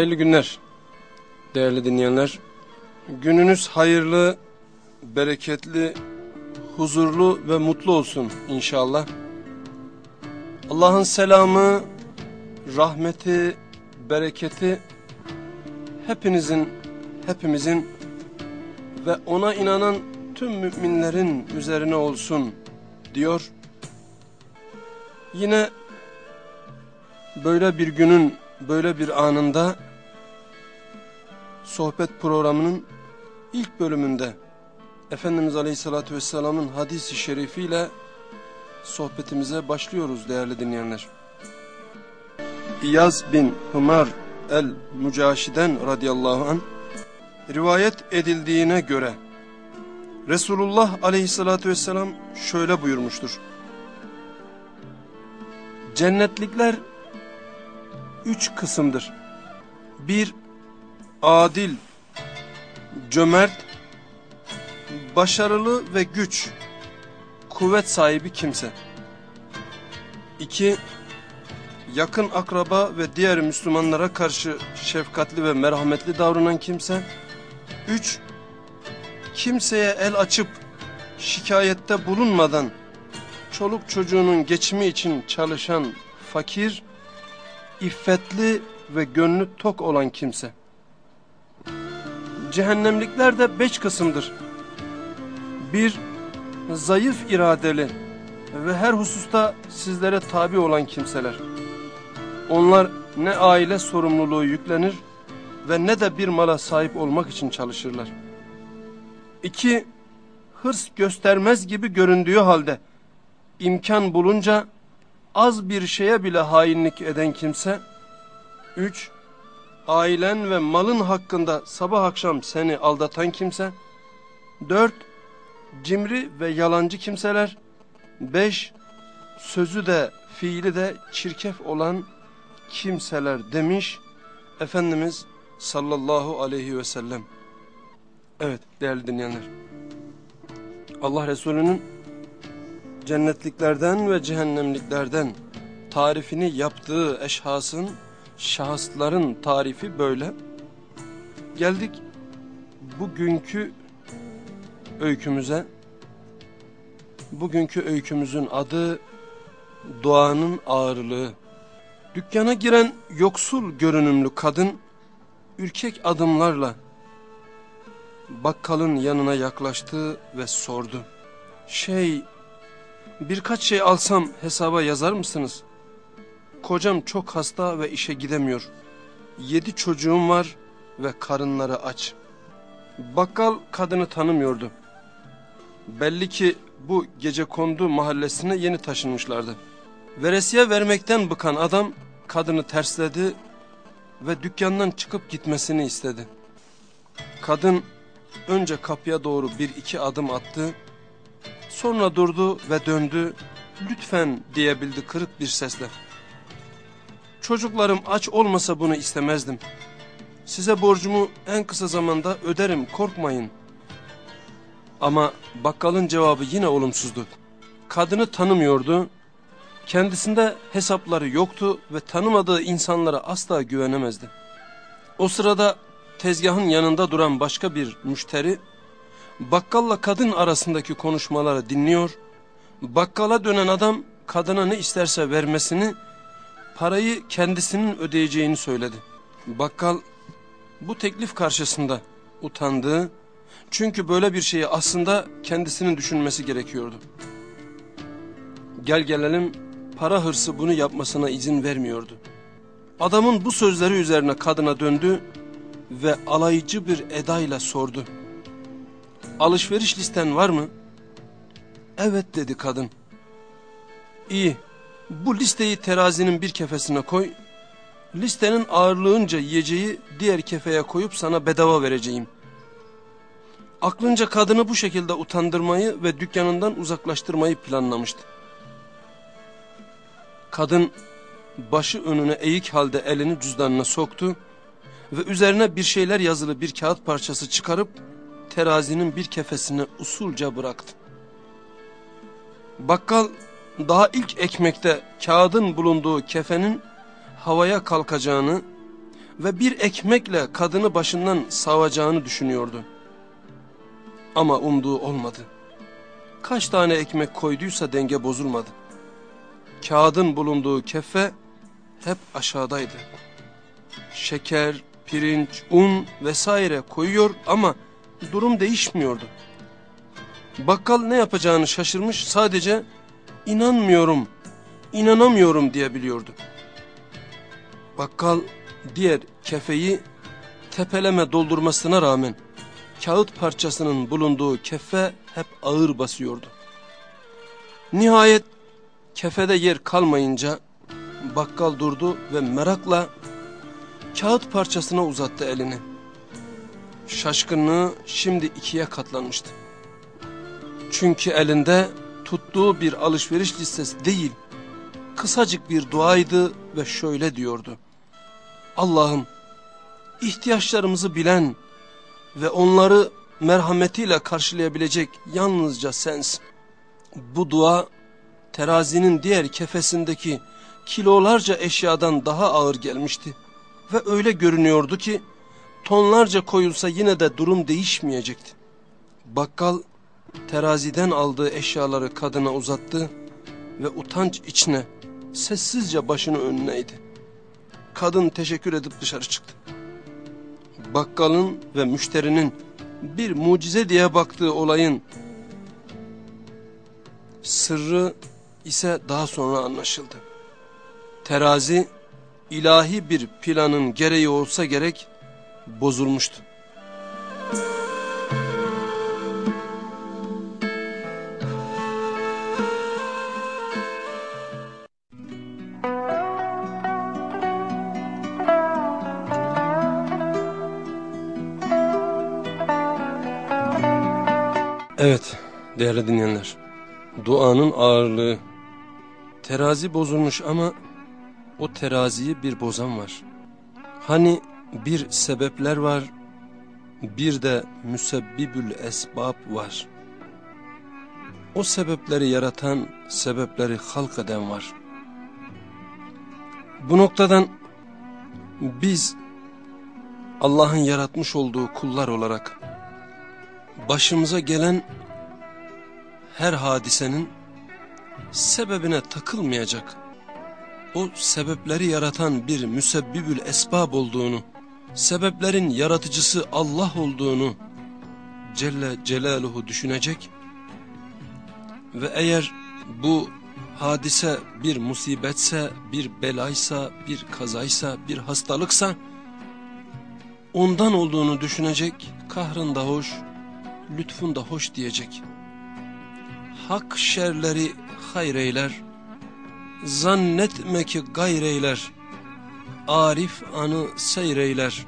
Hayırlı günler değerli dinleyenler. Gününüz hayırlı, bereketli, huzurlu ve mutlu olsun inşallah. Allah'ın selamı, rahmeti, bereketi hepinizin, hepimizin ve ona inanan tüm müminlerin üzerine olsun diyor. Yine böyle bir günün böyle bir anında sohbet programının ilk bölümünde Efendimiz Aleyhisselatü Vesselam'ın hadisi şerifiyle sohbetimize başlıyoruz değerli dinleyenler. İyaz bin Hımar el-Mücaşiden radıyallahu an rivayet edildiğine göre Resulullah Aleyhisselatü Vesselam şöyle buyurmuştur. Cennetlikler üç kısımdır. Bir, adil, cömert, başarılı ve güç, kuvvet sahibi kimse. İki, yakın akraba ve diğer Müslümanlara karşı şefkatli ve merhametli davranan kimse. Üç, kimseye el açıp şikayette bulunmadan çoluk çocuğunun geçimi için çalışan fakir, iffetli ve gönlü tok olan kimse. Cehennemlikler de beş kısımdır. Bir, zayıf iradeli ve her hususta sizlere tabi olan kimseler. Onlar ne aile sorumluluğu yüklenir ve ne de bir mala sahip olmak için çalışırlar. İki, hırs göstermez gibi göründüğü halde imkan bulunca az bir şeye bile hainlik eden kimse. Üç, ailen ve malın hakkında sabah akşam seni aldatan kimse. Dört, cimri ve yalancı kimseler. Beş, sözü de fiili de çirkef olan kimseler demiş Efendimiz sallallahu aleyhi ve sellem. Evet değerli dinleyenler. Allah Resulü'nün cennetliklerden ve cehennemliklerden tarifini yaptığı eşhasın, şahısların tarifi böyle. Geldik bugünkü öykümüze. Bugünkü öykümüzün adı Doğanın Ağırlığı. Dükkana giren yoksul görünümlü kadın ürkek adımlarla bakkalın yanına yaklaştı ve sordu. Şey Birkaç şey alsam hesaba yazar mısınız? Kocam çok hasta ve işe gidemiyor. Yedi çocuğum var ve karınları aç. Bakkal kadını tanımıyordu. Belli ki bu gece kondu mahallesine yeni taşınmışlardı. Veresiye vermekten bıkan adam kadını tersledi ve dükkandan çıkıp gitmesini istedi. Kadın önce kapıya doğru bir iki adım attı Sonra durdu ve döndü. Lütfen diyebildi kırık bir sesle. Çocuklarım aç olmasa bunu istemezdim. Size borcumu en kısa zamanda öderim korkmayın. Ama bakkalın cevabı yine olumsuzdu. Kadını tanımıyordu. Kendisinde hesapları yoktu ve tanımadığı insanlara asla güvenemezdi. O sırada tezgahın yanında duran başka bir müşteri bakkalla kadın arasındaki konuşmaları dinliyor. Bakkala dönen adam kadına ne isterse vermesini, parayı kendisinin ödeyeceğini söyledi. Bakkal bu teklif karşısında utandı. Çünkü böyle bir şeyi aslında kendisinin düşünmesi gerekiyordu. Gel gelelim para hırsı bunu yapmasına izin vermiyordu. Adamın bu sözleri üzerine kadına döndü ve alaycı bir edayla sordu. Alışveriş listen var mı? Evet dedi kadın. İyi. Bu listeyi terazinin bir kefesine koy. Listenin ağırlığınca yiyeceği diğer kefeye koyup sana bedava vereceğim. Aklınca kadını bu şekilde utandırmayı ve dükkanından uzaklaştırmayı planlamıştı. Kadın başı önüne eğik halde elini cüzdanına soktu ve üzerine bir şeyler yazılı bir kağıt parçası çıkarıp terazinin bir kefesini usulca bıraktı. Bakkal daha ilk ekmekte kağıdın bulunduğu kefenin havaya kalkacağını ve bir ekmekle kadını başından savacağını düşünüyordu. Ama umduğu olmadı. Kaç tane ekmek koyduysa denge bozulmadı. Kağıdın bulunduğu kefe hep aşağıdaydı. Şeker, pirinç, un vesaire koyuyor ama durum değişmiyordu. Bakkal ne yapacağını şaşırmış sadece inanmıyorum, inanamıyorum diyebiliyordu. Bakkal diğer kefeyi tepeleme doldurmasına rağmen kağıt parçasının bulunduğu kefe hep ağır basıyordu. Nihayet kefede yer kalmayınca bakkal durdu ve merakla kağıt parçasına uzattı elini. Şaşkınlığı şimdi ikiye katlanmıştı. Çünkü elinde tuttuğu bir alışveriş listesi değil, kısacık bir duaydı ve şöyle diyordu. Allah'ım ihtiyaçlarımızı bilen ve onları merhametiyle karşılayabilecek yalnızca sensin. Bu dua terazinin diğer kefesindeki kilolarca eşyadan daha ağır gelmişti. Ve öyle görünüyordu ki tonlarca koyulsa yine de durum değişmeyecekti. Bakkal teraziden aldığı eşyaları kadına uzattı ve utanç içine sessizce başını önüne eğdi. Kadın teşekkür edip dışarı çıktı. Bakkalın ve müşterinin bir mucize diye baktığı olayın sırrı ise daha sonra anlaşıldı. Terazi ilahi bir planın gereği olsa gerek bozulmuştu. Evet değerli dinleyenler. Duanın ağırlığı. Terazi bozulmuş ama o teraziyi bir bozan var. Hani bir sebepler var, bir de müsebbibül esbab var. O sebepleri yaratan, sebepleri halk eden var. Bu noktadan biz Allah'ın yaratmış olduğu kullar olarak başımıza gelen her hadisenin sebebine takılmayacak, o sebepleri yaratan bir müsebbibül esbab olduğunu, sebeplerin yaratıcısı Allah olduğunu Celle Celaluhu düşünecek ve eğer bu hadise bir musibetse, bir belaysa, bir kazaysa, bir hastalıksa ondan olduğunu düşünecek, kahrın da hoş, lütfun da hoş diyecek. Hak şerleri hayreyler, zannetme ki gayreyler, Arif anı seyreyler,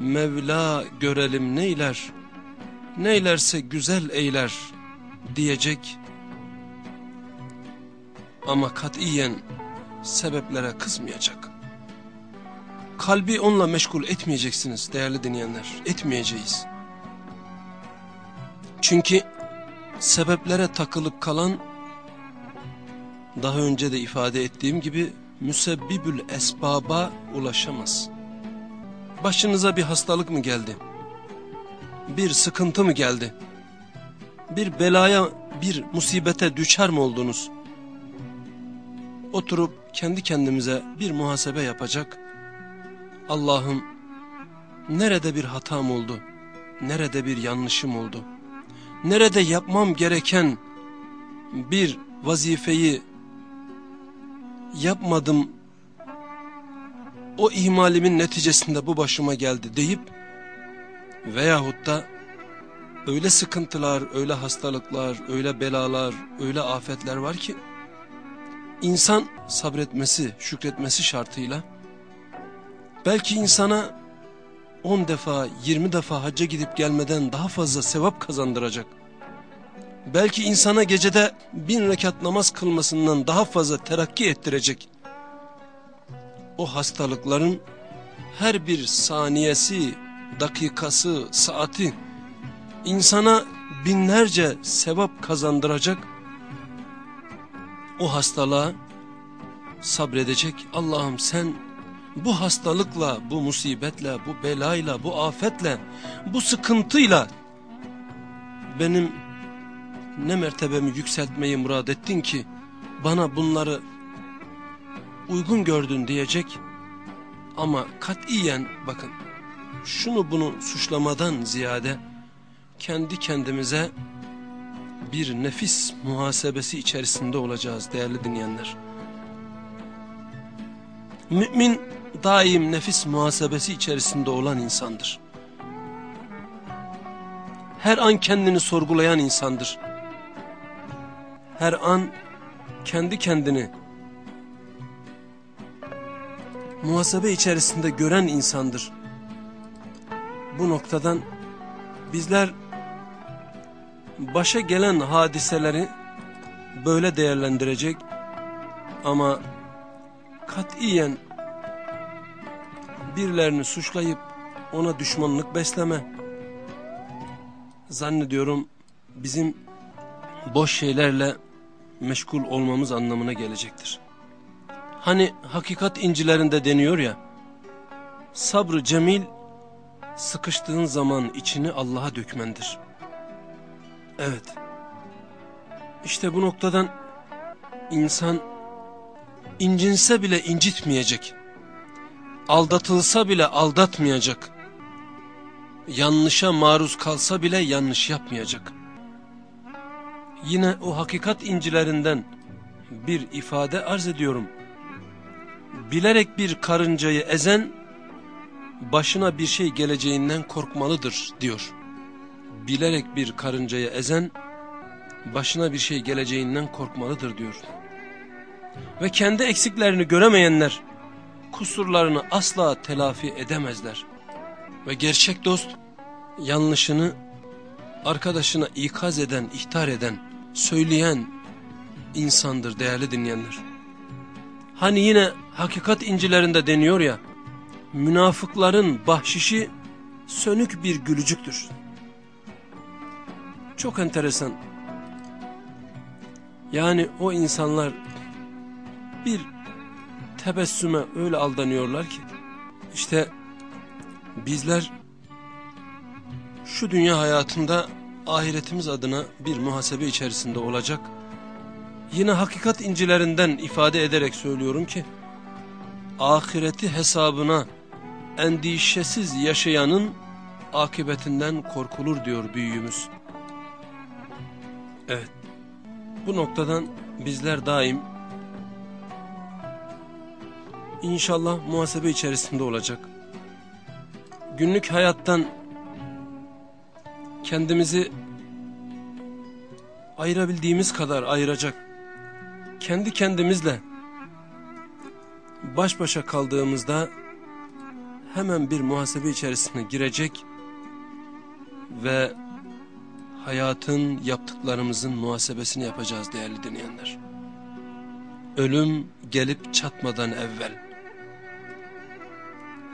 Mevla görelim neyler, neylerse güzel eyler diyecek. Ama katiyen sebeplere kızmayacak. Kalbi onunla meşgul etmeyeceksiniz değerli dinleyenler, etmeyeceğiz. Çünkü sebeplere takılıp kalan daha önce de ifade ettiğim gibi müsebbibül esbaba ulaşamaz. Başınıza bir hastalık mı geldi? Bir sıkıntı mı geldi? Bir belaya, bir musibete düşer mi oldunuz? Oturup kendi kendimize bir muhasebe yapacak. Allah'ım nerede bir hatam oldu? Nerede bir yanlışım oldu? Nerede yapmam gereken bir vazifeyi yapmadım o ihmalimin neticesinde bu başıma geldi deyip veyahut da öyle sıkıntılar, öyle hastalıklar, öyle belalar, öyle afetler var ki insan sabretmesi, şükretmesi şartıyla belki insana 10 defa, 20 defa hacca gidip gelmeden daha fazla sevap kazandıracak belki insana gecede bin rekat namaz kılmasından daha fazla terakki ettirecek. O hastalıkların her bir saniyesi, dakikası, saati insana binlerce sevap kazandıracak. O hastalığa sabredecek Allah'ım sen bu hastalıkla, bu musibetle, bu belayla, bu afetle, bu sıkıntıyla benim ne mertebemi yükseltmeyi murad ettin ki bana bunları uygun gördün diyecek ama katiyen bakın şunu bunu suçlamadan ziyade kendi kendimize bir nefis muhasebesi içerisinde olacağız değerli dinleyenler. Mümin daim nefis muhasebesi içerisinde olan insandır. Her an kendini sorgulayan insandır. Her an kendi kendini muhasebe içerisinde gören insandır. Bu noktadan bizler başa gelen hadiseleri böyle değerlendirecek ama katiyen birilerini suçlayıp ona düşmanlık besleme zannediyorum bizim boş şeylerle meşgul olmamız anlamına gelecektir. Hani hakikat incilerinde deniyor ya, sabrı cemil sıkıştığın zaman içini Allah'a dökmendir. Evet, işte bu noktadan insan incinse bile incitmeyecek, aldatılsa bile aldatmayacak, yanlışa maruz kalsa bile yanlış yapmayacak. Yine o hakikat incilerinden bir ifade arz ediyorum bilerek bir karıncayı ezen başına bir şey geleceğinden korkmalıdır diyor. Bilerek bir karıncayı ezen başına bir şey geleceğinden korkmalıdır diyor. Ve kendi eksiklerini göremeyenler kusurlarını asla telafi edemezler. Ve gerçek dost yanlışını arkadaşına ikaz eden, ihtar eden, söyleyen insandır değerli dinleyenler. Hani yine hakikat incilerinde deniyor ya, münafıkların bahşişi sönük bir gülücüktür. Çok enteresan. Yani o insanlar bir tebessüme öyle aldanıyorlar ki, işte bizler şu dünya hayatında ahiretimiz adına bir muhasebe içerisinde olacak Yine hakikat incilerinden ifade ederek söylüyorum ki, ahireti hesabına endişesiz yaşayanın akıbetinden korkulur diyor büyüğümüz. Evet, bu noktadan bizler daim inşallah muhasebe içerisinde olacak. Günlük hayattan kendimizi ayırabildiğimiz kadar ayıracak kendi kendimizle baş başa kaldığımızda hemen bir muhasebe içerisine girecek ve hayatın yaptıklarımızın muhasebesini yapacağız değerli dinleyenler. Ölüm gelip çatmadan evvel.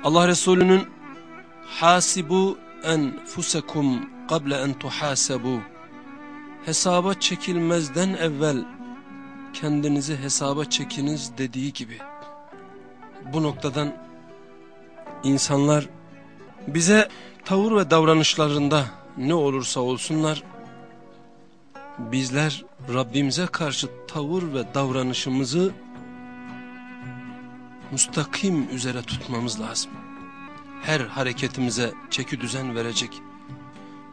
Allah Resulü'nün hasibu enfusekum kable en tuhasebu hesaba çekilmezden evvel kendinizi hesaba çekiniz dediği gibi. Bu noktadan insanlar bize tavır ve davranışlarında ne olursa olsunlar bizler Rabbimize karşı tavır ve davranışımızı müstakim üzere tutmamız lazım. Her hareketimize çeki düzen verecek.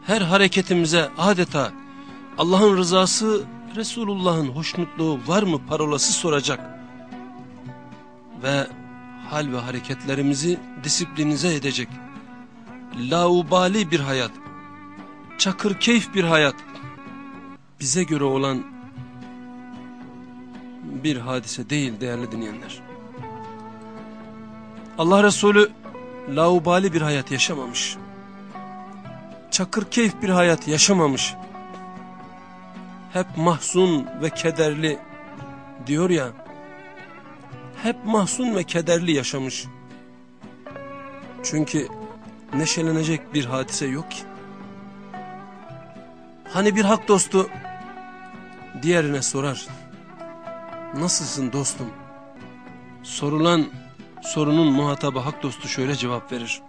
Her hareketimize adeta Allah'ın rızası Resulullah'ın hoşnutluğu var mı parolası soracak. Ve hal ve hareketlerimizi disiplinize edecek. Laubali bir hayat, çakır keyif bir hayat, bize göre olan bir hadise değil değerli dinleyenler. Allah Resulü laubali bir hayat yaşamamış. Çakır keyif bir hayat yaşamamış hep mahzun ve kederli diyor ya, hep mahzun ve kederli yaşamış. Çünkü neşelenecek bir hadise yok ki. Hani bir hak dostu diğerine sorar. Nasılsın dostum? Sorulan sorunun muhatabı hak dostu şöyle cevap verir.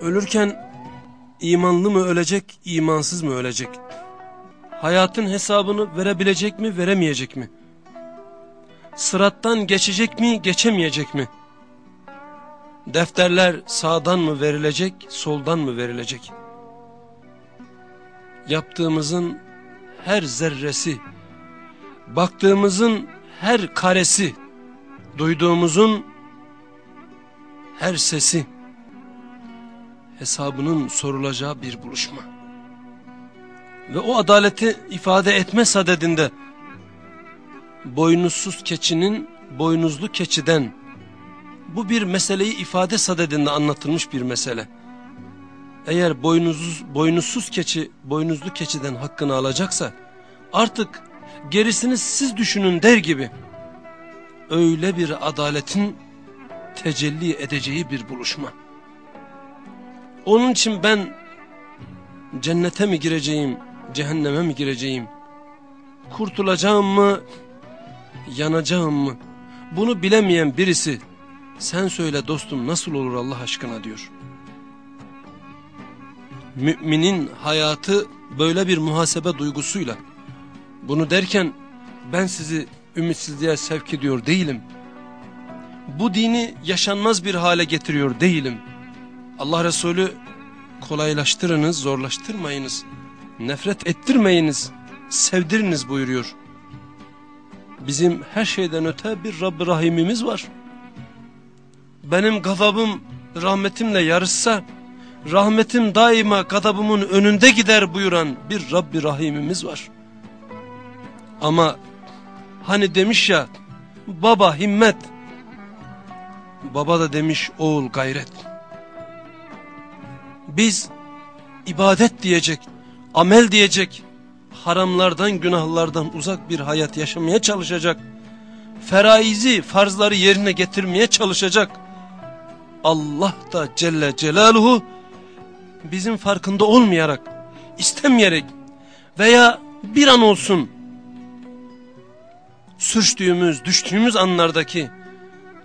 Ölürken imanlı mı ölecek, imansız mı ölecek? Hayatın hesabını verebilecek mi, veremeyecek mi? Sırattan geçecek mi, geçemeyecek mi? Defterler sağdan mı verilecek, soldan mı verilecek? Yaptığımızın her zerresi, baktığımızın her karesi, duyduğumuzun her sesi, hesabının sorulacağı bir buluşma. Ve o adaleti ifade etme sadedinde, boynuzsuz keçinin boynuzlu keçiden, bu bir meseleyi ifade sadedinde anlatılmış bir mesele. Eğer boynuzsuz, boynuzsuz keçi boynuzlu keçiden hakkını alacaksa artık gerisini siz düşünün der gibi öyle bir adaletin tecelli edeceği bir buluşma. Onun için ben cennete mi gireceğim, cehenneme mi gireceğim, kurtulacağım mı, yanacağım mı? Bunu bilemeyen birisi sen söyle dostum nasıl olur Allah aşkına diyor. Müminin hayatı böyle bir muhasebe duygusuyla. Bunu derken ben sizi ümitsizliğe sevk ediyor değilim. Bu dini yaşanmaz bir hale getiriyor değilim. Allah Resulü kolaylaştırınız, zorlaştırmayınız. Nefret ettirmeyiniz, sevdiriniz buyuruyor. Bizim her şeyden öte bir Rabb-i Rahimimiz var. Benim gazabım rahmetimle yarışsa, rahmetim daima gadabımın önünde gider buyuran bir Rabbi Rahimimiz var. Ama hani demiş ya baba himmet, baba da demiş oğul gayret. Biz ibadet diyecek, amel diyecek, haramlardan günahlardan uzak bir hayat yaşamaya çalışacak, feraizi farzları yerine getirmeye çalışacak. Allah da Celle Celaluhu bizim farkında olmayarak, istemeyerek veya bir an olsun sürçtüğümüz, düştüğümüz anlardaki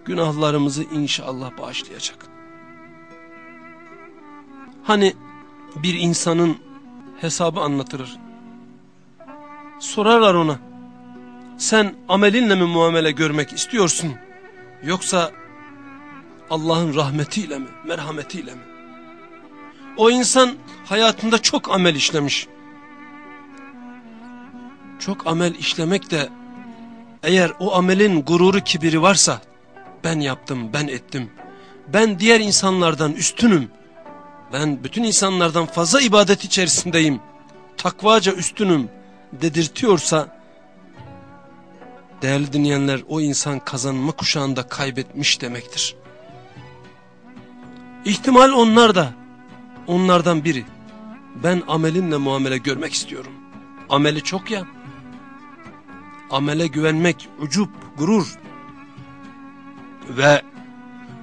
günahlarımızı inşallah bağışlayacak. Hani bir insanın hesabı anlatılır. Sorarlar ona, sen amelinle mi muamele görmek istiyorsun, yoksa Allah'ın rahmetiyle mi, merhametiyle mi? O insan hayatında çok amel işlemiş. Çok amel işlemek de eğer o amelin gururu kibiri varsa ben yaptım, ben ettim. Ben diğer insanlardan üstünüm. Ben bütün insanlardan fazla ibadet içerisindeyim. Takvaca üstünüm dedirtiyorsa değerli dinleyenler o insan kazanma kuşağında kaybetmiş demektir. İhtimal onlar da onlardan biri. Ben amelinle muamele görmek istiyorum. Ameli çok ya. Amele güvenmek, ucup, gurur. Ve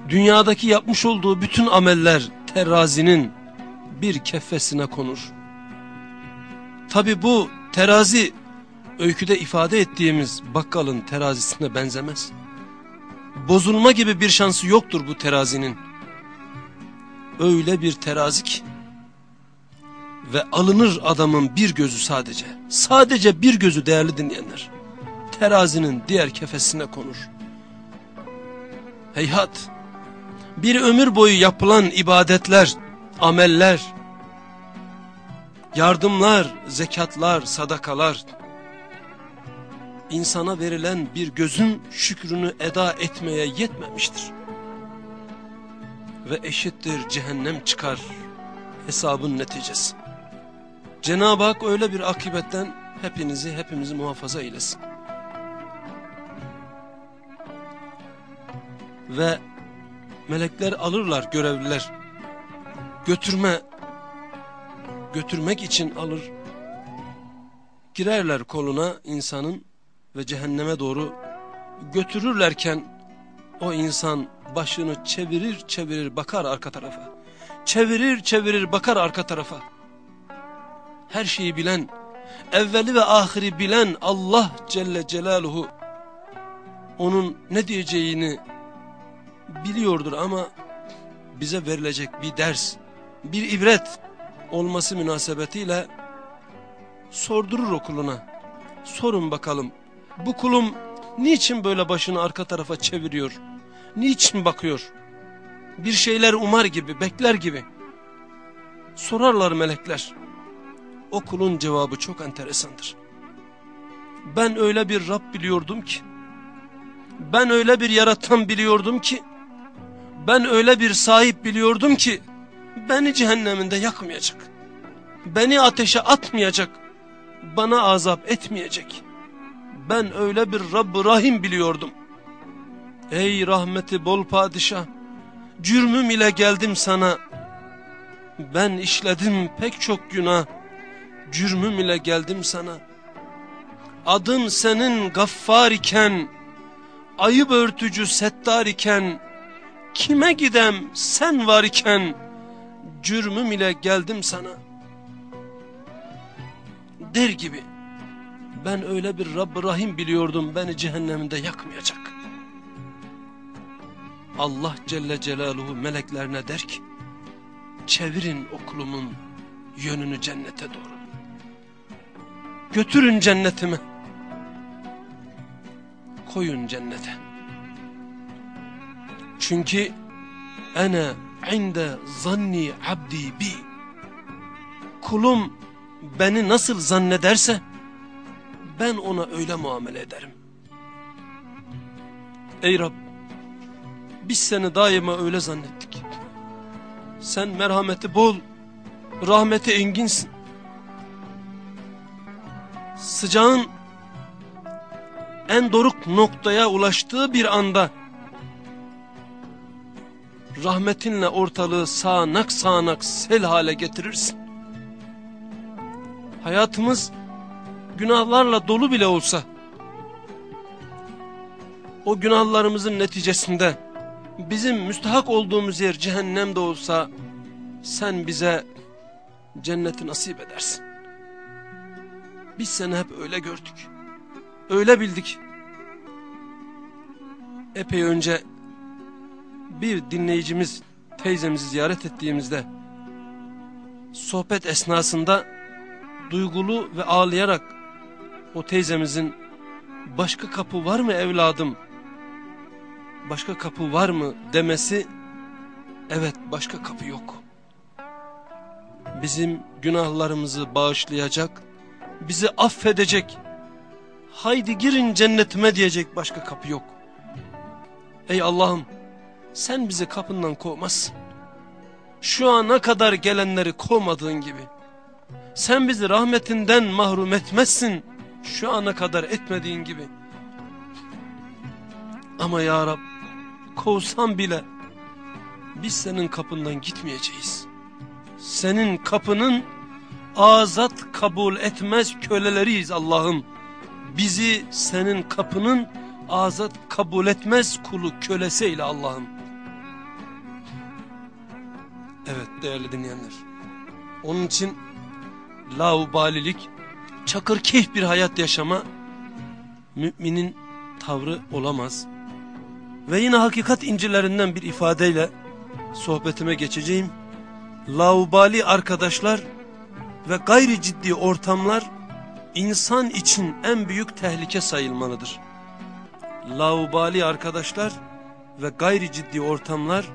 dünyadaki yapmış olduğu bütün ameller terazinin bir keffesine konur. Tabi bu terazi öyküde ifade ettiğimiz bakkalın terazisine benzemez. Bozulma gibi bir şansı yoktur bu terazinin öyle bir terazik ve alınır adamın bir gözü sadece. Sadece bir gözü değerli dinleyenler. Terazinin diğer kefesine konur. Heyhat, bir ömür boyu yapılan ibadetler, ameller, yardımlar, zekatlar, sadakalar, insana verilen bir gözün şükrünü eda etmeye yetmemiştir ve eşittir cehennem çıkar hesabın neticesi. Cenab-ı Hak öyle bir akibetten hepinizi hepimizi muhafaza eylesin. Ve melekler alırlar görevliler. Götürme götürmek için alır. Girerler koluna insanın ve cehenneme doğru götürürlerken o insan başını çevirir çevirir bakar arka tarafa. Çevirir çevirir bakar arka tarafa. Her şeyi bilen, evveli ve ahiri bilen Allah Celle Celaluhu onun ne diyeceğini biliyordur ama bize verilecek bir ders, bir ibret olması münasebetiyle sordurur okuluna. Sorun bakalım bu kulum niçin böyle başını arka tarafa çeviriyor? Niçin bakıyor? Bir şeyler umar gibi, bekler gibi. Sorarlar melekler. O kulun cevabı çok enteresandır. Ben öyle bir Rab biliyordum ki, ben öyle bir yaratan biliyordum ki, ben öyle bir sahip biliyordum ki, beni cehenneminde yakmayacak. Beni ateşe atmayacak. Bana azap etmeyecek. Ben öyle bir Rabb-ı Rahim biliyordum. Ey rahmeti bol padişah, cürmüm ile geldim sana. Ben işledim pek çok günah, cürmüm ile geldim sana. Adın senin gaffar iken, ayıp örtücü settar iken, kime gidem sen var iken, cürmüm ile geldim sana. Der gibi, ben öyle bir Rabb-ı Rahim biliyordum beni cehenneminde yakmayacak. Allah Celle Celaluhu meleklerine der ki, çevirin okulumun yönünü cennete doğru. Götürün cennetimi. Koyun cennete. Çünkü ene inde zanni abdi bi. Kulum beni nasıl zannederse ben ona öyle muamele ederim. Ey Rab biz seni daima öyle zannettik. Sen merhameti bol, rahmeti enginsin. Sıcağın en doruk noktaya ulaştığı bir anda rahmetinle ortalığı sağanak sağanak sel hale getirirsin. Hayatımız günahlarla dolu bile olsa o günahlarımızın neticesinde bizim müstahak olduğumuz yer cehennemde olsa sen bize cenneti nasip edersin. Biz seni hep öyle gördük. Öyle bildik. Epey önce bir dinleyicimiz teyzemizi ziyaret ettiğimizde sohbet esnasında duygulu ve ağlayarak o teyzemizin başka kapı var mı evladım başka kapı var mı demesi evet başka kapı yok. Bizim günahlarımızı bağışlayacak, bizi affedecek, haydi girin cennetime diyecek başka kapı yok. Ey Allah'ım sen bizi kapından kovmazsın. Şu ana kadar gelenleri kovmadığın gibi. Sen bizi rahmetinden mahrum etmezsin. Şu ana kadar etmediğin gibi. Ama ya Rab kovsan bile biz senin kapından gitmeyeceğiz. Senin kapının azat kabul etmez köleleriyiz Allah'ım. Bizi senin kapının azat kabul etmez kulu kölesi eyle Allah'ım. Evet değerli dinleyenler. Onun için laubalilik, çakır keyif bir hayat yaşama müminin tavrı olamaz. Ve yine hakikat incilerinden bir ifadeyle sohbetime geçeceğim. Laubali arkadaşlar ve gayri ciddi ortamlar insan için en büyük tehlike sayılmalıdır. Laubali arkadaşlar ve gayri ciddi ortamlar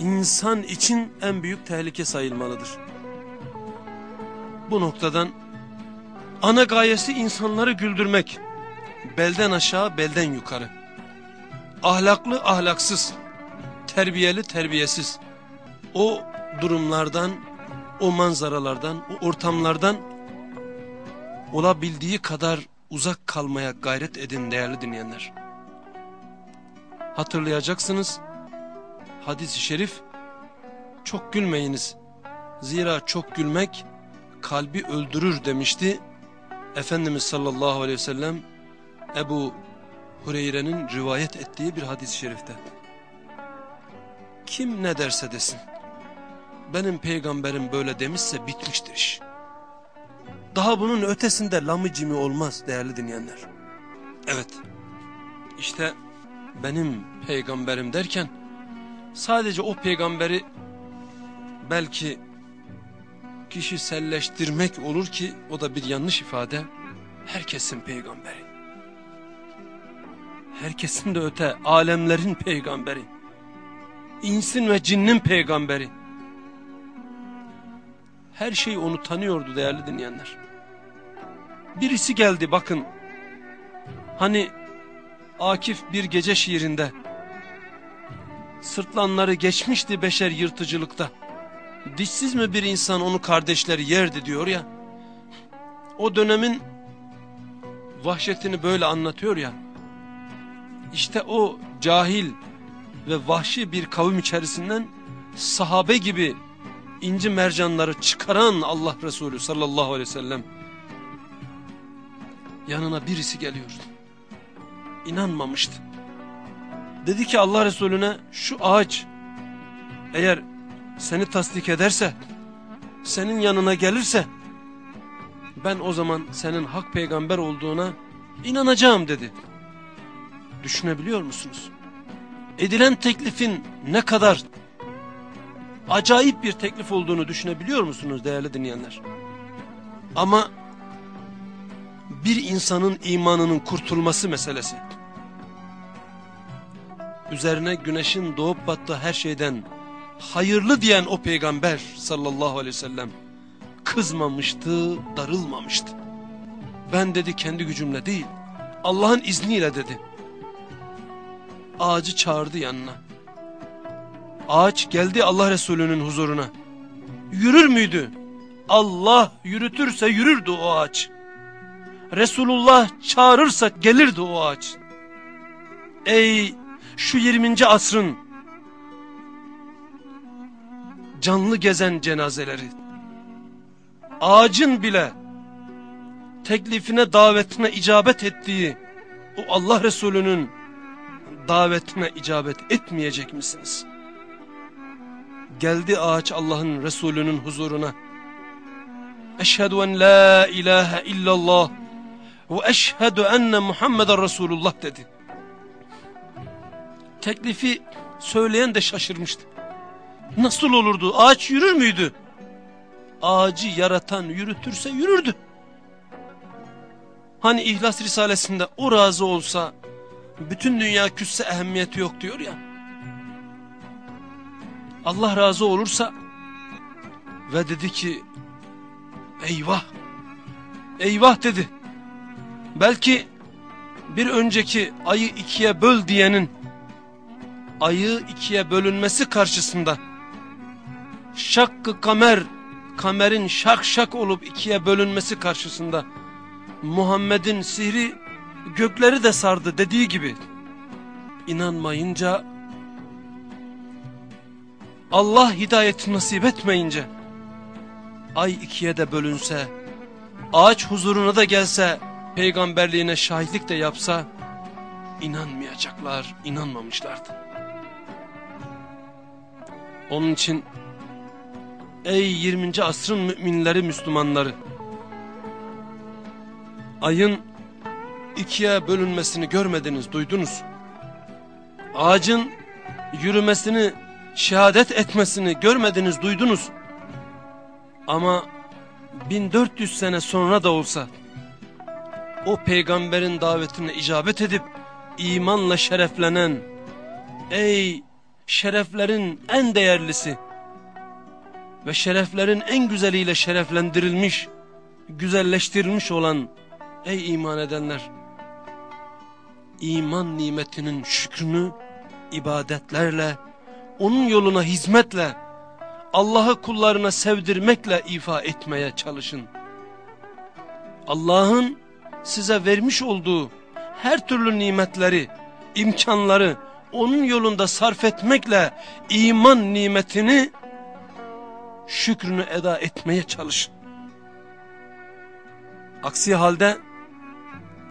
insan için en büyük tehlike sayılmalıdır. Bu noktadan ana gayesi insanları güldürmek. Belden aşağı belden yukarı ahlaklı ahlaksız, terbiyeli terbiyesiz o durumlardan, o manzaralardan, o ortamlardan olabildiği kadar uzak kalmaya gayret edin değerli dinleyenler. Hatırlayacaksınız hadis-i şerif çok gülmeyiniz zira çok gülmek kalbi öldürür demişti. Efendimiz sallallahu aleyhi ve sellem Ebu Hureyre'nin rivayet ettiği bir hadis-i şerifte. Kim ne derse desin, benim peygamberim böyle demişse bitmiştir iş. Daha bunun ötesinde lamı cimi olmaz değerli dinleyenler. Evet, işte benim peygamberim derken sadece o peygamberi belki kişiselleştirmek olur ki o da bir yanlış ifade herkesin peygamberi. Herkesin de öte alemlerin peygamberi. İnsin ve cinnin peygamberi. Her şey onu tanıyordu değerli dinleyenler. Birisi geldi bakın. Hani Akif bir gece şiirinde sırtlanları geçmişti beşer yırtıcılıkta. Dişsiz mi bir insan onu kardeşleri yerdi diyor ya. O dönemin vahşetini böyle anlatıyor ya. İşte o cahil ve vahşi bir kavim içerisinden sahabe gibi inci mercanları çıkaran Allah Resulü sallallahu aleyhi ve sellem yanına birisi geliyordu. İnanmamıştı. Dedi ki Allah Resulüne şu ağaç eğer seni tasdik ederse, senin yanına gelirse ben o zaman senin hak peygamber olduğuna inanacağım dedi. Düşünebiliyor musunuz? Edilen teklifin ne kadar acayip bir teklif olduğunu düşünebiliyor musunuz değerli dinleyenler? Ama bir insanın imanının kurtulması meselesi. Üzerine güneşin doğup battığı her şeyden hayırlı diyen o peygamber sallallahu aleyhi ve sellem kızmamıştı, darılmamıştı. Ben dedi kendi gücümle değil, Allah'ın izniyle dedi. Ağacı çağırdı yanına. Ağaç geldi Allah Resulü'nün huzuruna. Yürür müydü? Allah yürütürse yürürdü o ağaç. Resulullah çağırırsa gelirdi o ağaç. Ey şu 20. asrın canlı gezen cenazeleri. Ağacın bile teklifine davetine icabet ettiği o Allah Resulü'nün davetine icabet etmeyecek misiniz? Geldi ağaç Allah'ın Resulü'nün huzuruna. Eşhedü en la ilahe illallah ve eşhedü enne Muhammeden Resulullah dedi. Teklifi söyleyen de şaşırmıştı. Nasıl olurdu? Ağaç yürür müydü? Ağacı yaratan yürütürse yürürdü. Hani İhlas Risalesi'nde o razı olsa bütün dünya küsse ehemmiyeti yok diyor ya. Allah razı olursa ve dedi ki eyvah eyvah dedi. Belki bir önceki ayı ikiye böl diyenin ayı ikiye bölünmesi karşısında. Şakkı kamer, kamerin şak şak olup ikiye bölünmesi karşısında. Muhammed'in sihri gökleri de sardı dediği gibi. İnanmayınca Allah hidayet nasip etmeyince ay ikiye de bölünse ağaç huzuruna da gelse peygamberliğine şahitlik de yapsa inanmayacaklar inanmamışlardı. Onun için Ey 20. asrın müminleri Müslümanları ayın ikiye bölünmesini görmediniz duydunuz. Ağacın yürümesini şehadet etmesini görmediniz duydunuz. Ama 1400 sene sonra da olsa o peygamberin davetine icabet edip imanla şereflenen ey şereflerin en değerlisi ve şereflerin en güzeliyle şereflendirilmiş, güzelleştirilmiş olan ey iman edenler, iman nimetinin şükrünü ibadetlerle, onun yoluna hizmetle, Allah'ı kullarına sevdirmekle ifa etmeye çalışın. Allah'ın size vermiş olduğu her türlü nimetleri, imkanları onun yolunda sarf etmekle iman nimetini şükrünü eda etmeye çalışın. Aksi halde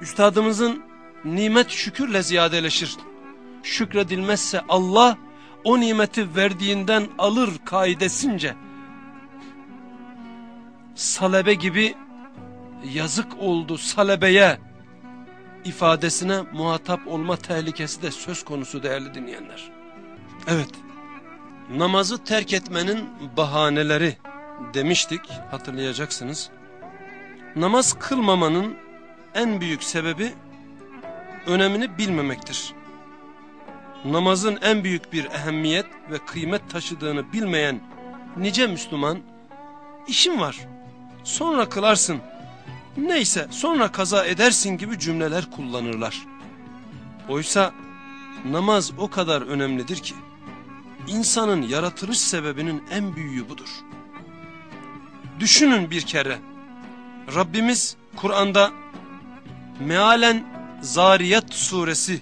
üstadımızın nimet şükürle ziyadeleşir. Şükredilmezse Allah o nimeti verdiğinden alır kaidesince. Salebe gibi yazık oldu salebeye ifadesine muhatap olma tehlikesi de söz konusu değerli dinleyenler. Evet, namazı terk etmenin bahaneleri demiştik hatırlayacaksınız. Namaz kılmamanın en büyük sebebi önemini bilmemektir. Namazın en büyük bir ehemmiyet ve kıymet taşıdığını bilmeyen nice Müslüman, işim var, sonra kılarsın, neyse sonra kaza edersin gibi cümleler kullanırlar. Oysa namaz o kadar önemlidir ki, insanın yaratılış sebebinin en büyüğü budur. Düşünün bir kere, Rabbimiz Kur'an'da mealen Zariyat suresi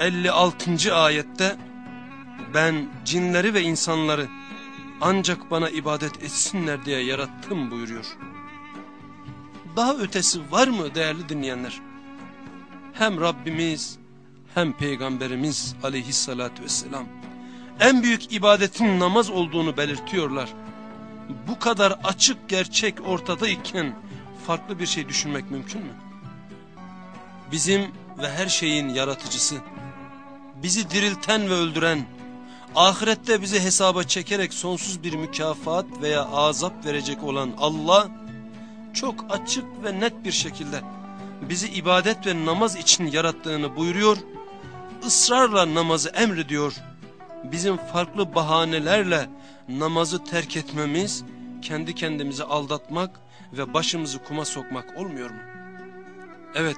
56. ayette ben cinleri ve insanları ancak bana ibadet etsinler diye yarattım buyuruyor. Daha ötesi var mı değerli dinleyenler? Hem Rabbimiz hem Peygamberimiz aleyhissalatü vesselam en büyük ibadetin namaz olduğunu belirtiyorlar. Bu kadar açık gerçek ortadayken farklı bir şey düşünmek mümkün mü? Bizim ve her şeyin yaratıcısı, bizi dirilten ve öldüren, ahirette bizi hesaba çekerek sonsuz bir mükafat veya azap verecek olan Allah, çok açık ve net bir şekilde bizi ibadet ve namaz için yarattığını buyuruyor, ısrarla namazı emrediyor. Bizim farklı bahanelerle namazı terk etmemiz, kendi kendimizi aldatmak ve başımızı kuma sokmak olmuyor mu? Evet,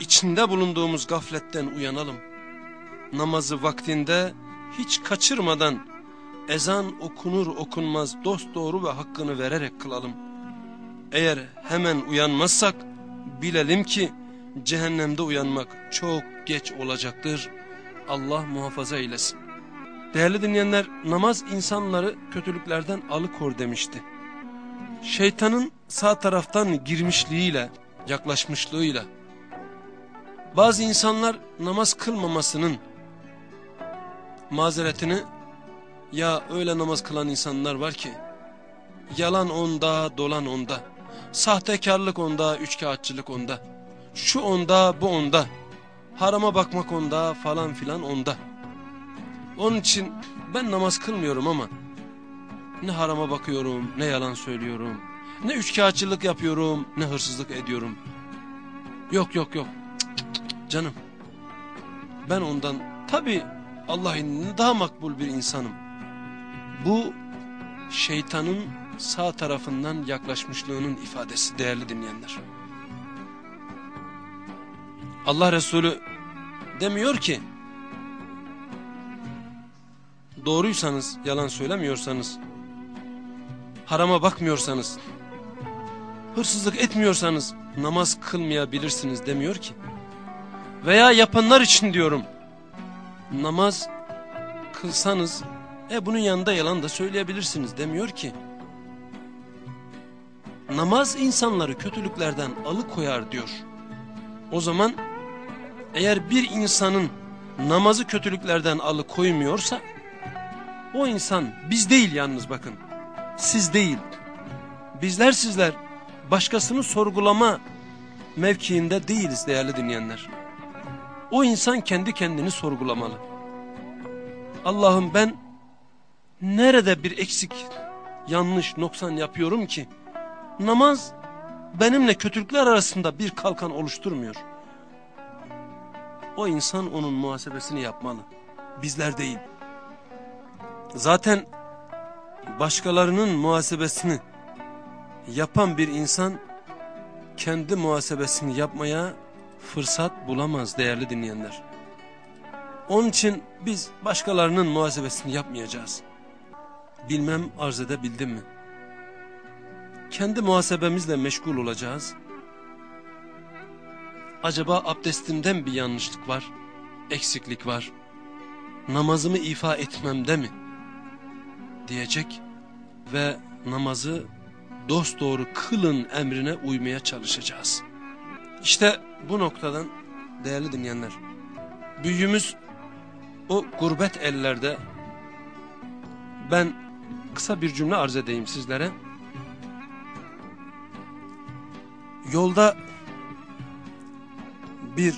içinde bulunduğumuz gafletten uyanalım. Namazı vaktinde hiç kaçırmadan ezan okunur okunmaz dost doğru ve hakkını vererek kılalım. Eğer hemen uyanmazsak bilelim ki cehennemde uyanmak çok geç olacaktır. Allah muhafaza eylesin. Değerli dinleyenler namaz insanları kötülüklerden alıkor demişti. Şeytanın sağ taraftan girmişliğiyle, yaklaşmışlığıyla bazı insanlar namaz kılmamasının mazeretini ya öyle namaz kılan insanlar var ki yalan onda dolan onda sahtekarlık onda üçkağıtçılık onda. Şu onda bu onda. Harama bakmak onda falan filan onda. Onun için ben namaz kılmıyorum ama ne harama bakıyorum ne yalan söylüyorum. Ne üçkağıtçılık yapıyorum ne hırsızlık ediyorum. Yok yok yok. Canım ben ondan tabi Allah indinde daha makbul bir insanım. Bu şeytanın sağ tarafından yaklaşmışlığının ifadesi değerli dinleyenler. Allah Resulü demiyor ki doğruysanız yalan söylemiyorsanız harama bakmıyorsanız hırsızlık etmiyorsanız namaz kılmayabilirsiniz demiyor ki veya yapanlar için diyorum namaz kılsanız e bunun yanında yalan da söyleyebilirsiniz demiyor ki. Namaz insanları kötülüklerden alıkoyar diyor. O zaman eğer bir insanın namazı kötülüklerden alıkoymuyorsa o insan biz değil yalnız bakın. Siz değil. Bizler sizler başkasını sorgulama mevkiinde değiliz değerli dinleyenler. O insan kendi kendini sorgulamalı. Allah'ım ben nerede bir eksik, yanlış, noksan yapıyorum ki namaz benimle kötülükler arasında bir kalkan oluşturmuyor. O insan onun muhasebesini yapmalı. Bizler değil. Zaten başkalarının muhasebesini yapan bir insan kendi muhasebesini yapmaya fırsat bulamaz değerli dinleyenler. Onun için biz başkalarının muhasebesini yapmayacağız. Bilmem arz edebildim mi? Kendi muhasebemizle meşgul olacağız. Acaba abdestimden bir yanlışlık var, eksiklik var. Namazımı ifa etmemde mi? Diyecek ve namazı dosdoğru kılın emrine uymaya çalışacağız. İşte bu noktadan değerli dinleyenler, büyüğümüz o gurbet ellerde ben kısa bir cümle arz edeyim sizlere. Yolda Bir,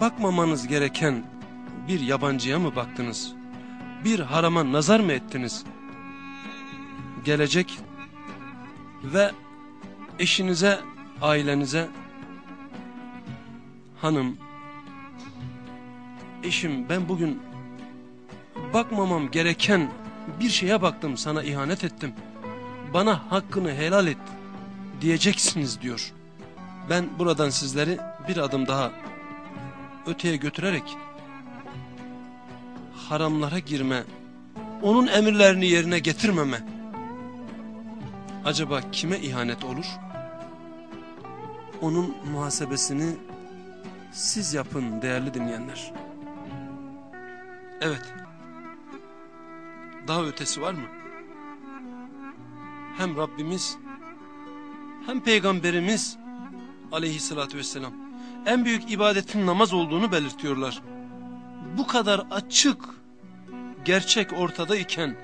bakmamanız gereken bir yabancıya mı baktınız? Bir harama nazar mı ettiniz? Gelecek ve eşinize, ailenize hanım, eşim ben bugün bakmamam gereken bir şeye baktım sana ihanet ettim. Bana hakkını helal et diyeceksiniz diyor. Ben buradan sizleri bir adım daha öteye götürerek haramlara girme, onun emirlerini yerine getirmeme acaba kime ihanet olur? Onun muhasebesini siz yapın değerli dinleyenler. Evet. Daha ötesi var mı? Hem Rabbimiz hem Peygamberimiz aleyhissalatü vesselam en büyük ibadetin namaz olduğunu belirtiyorlar. Bu kadar açık, gerçek ortada iken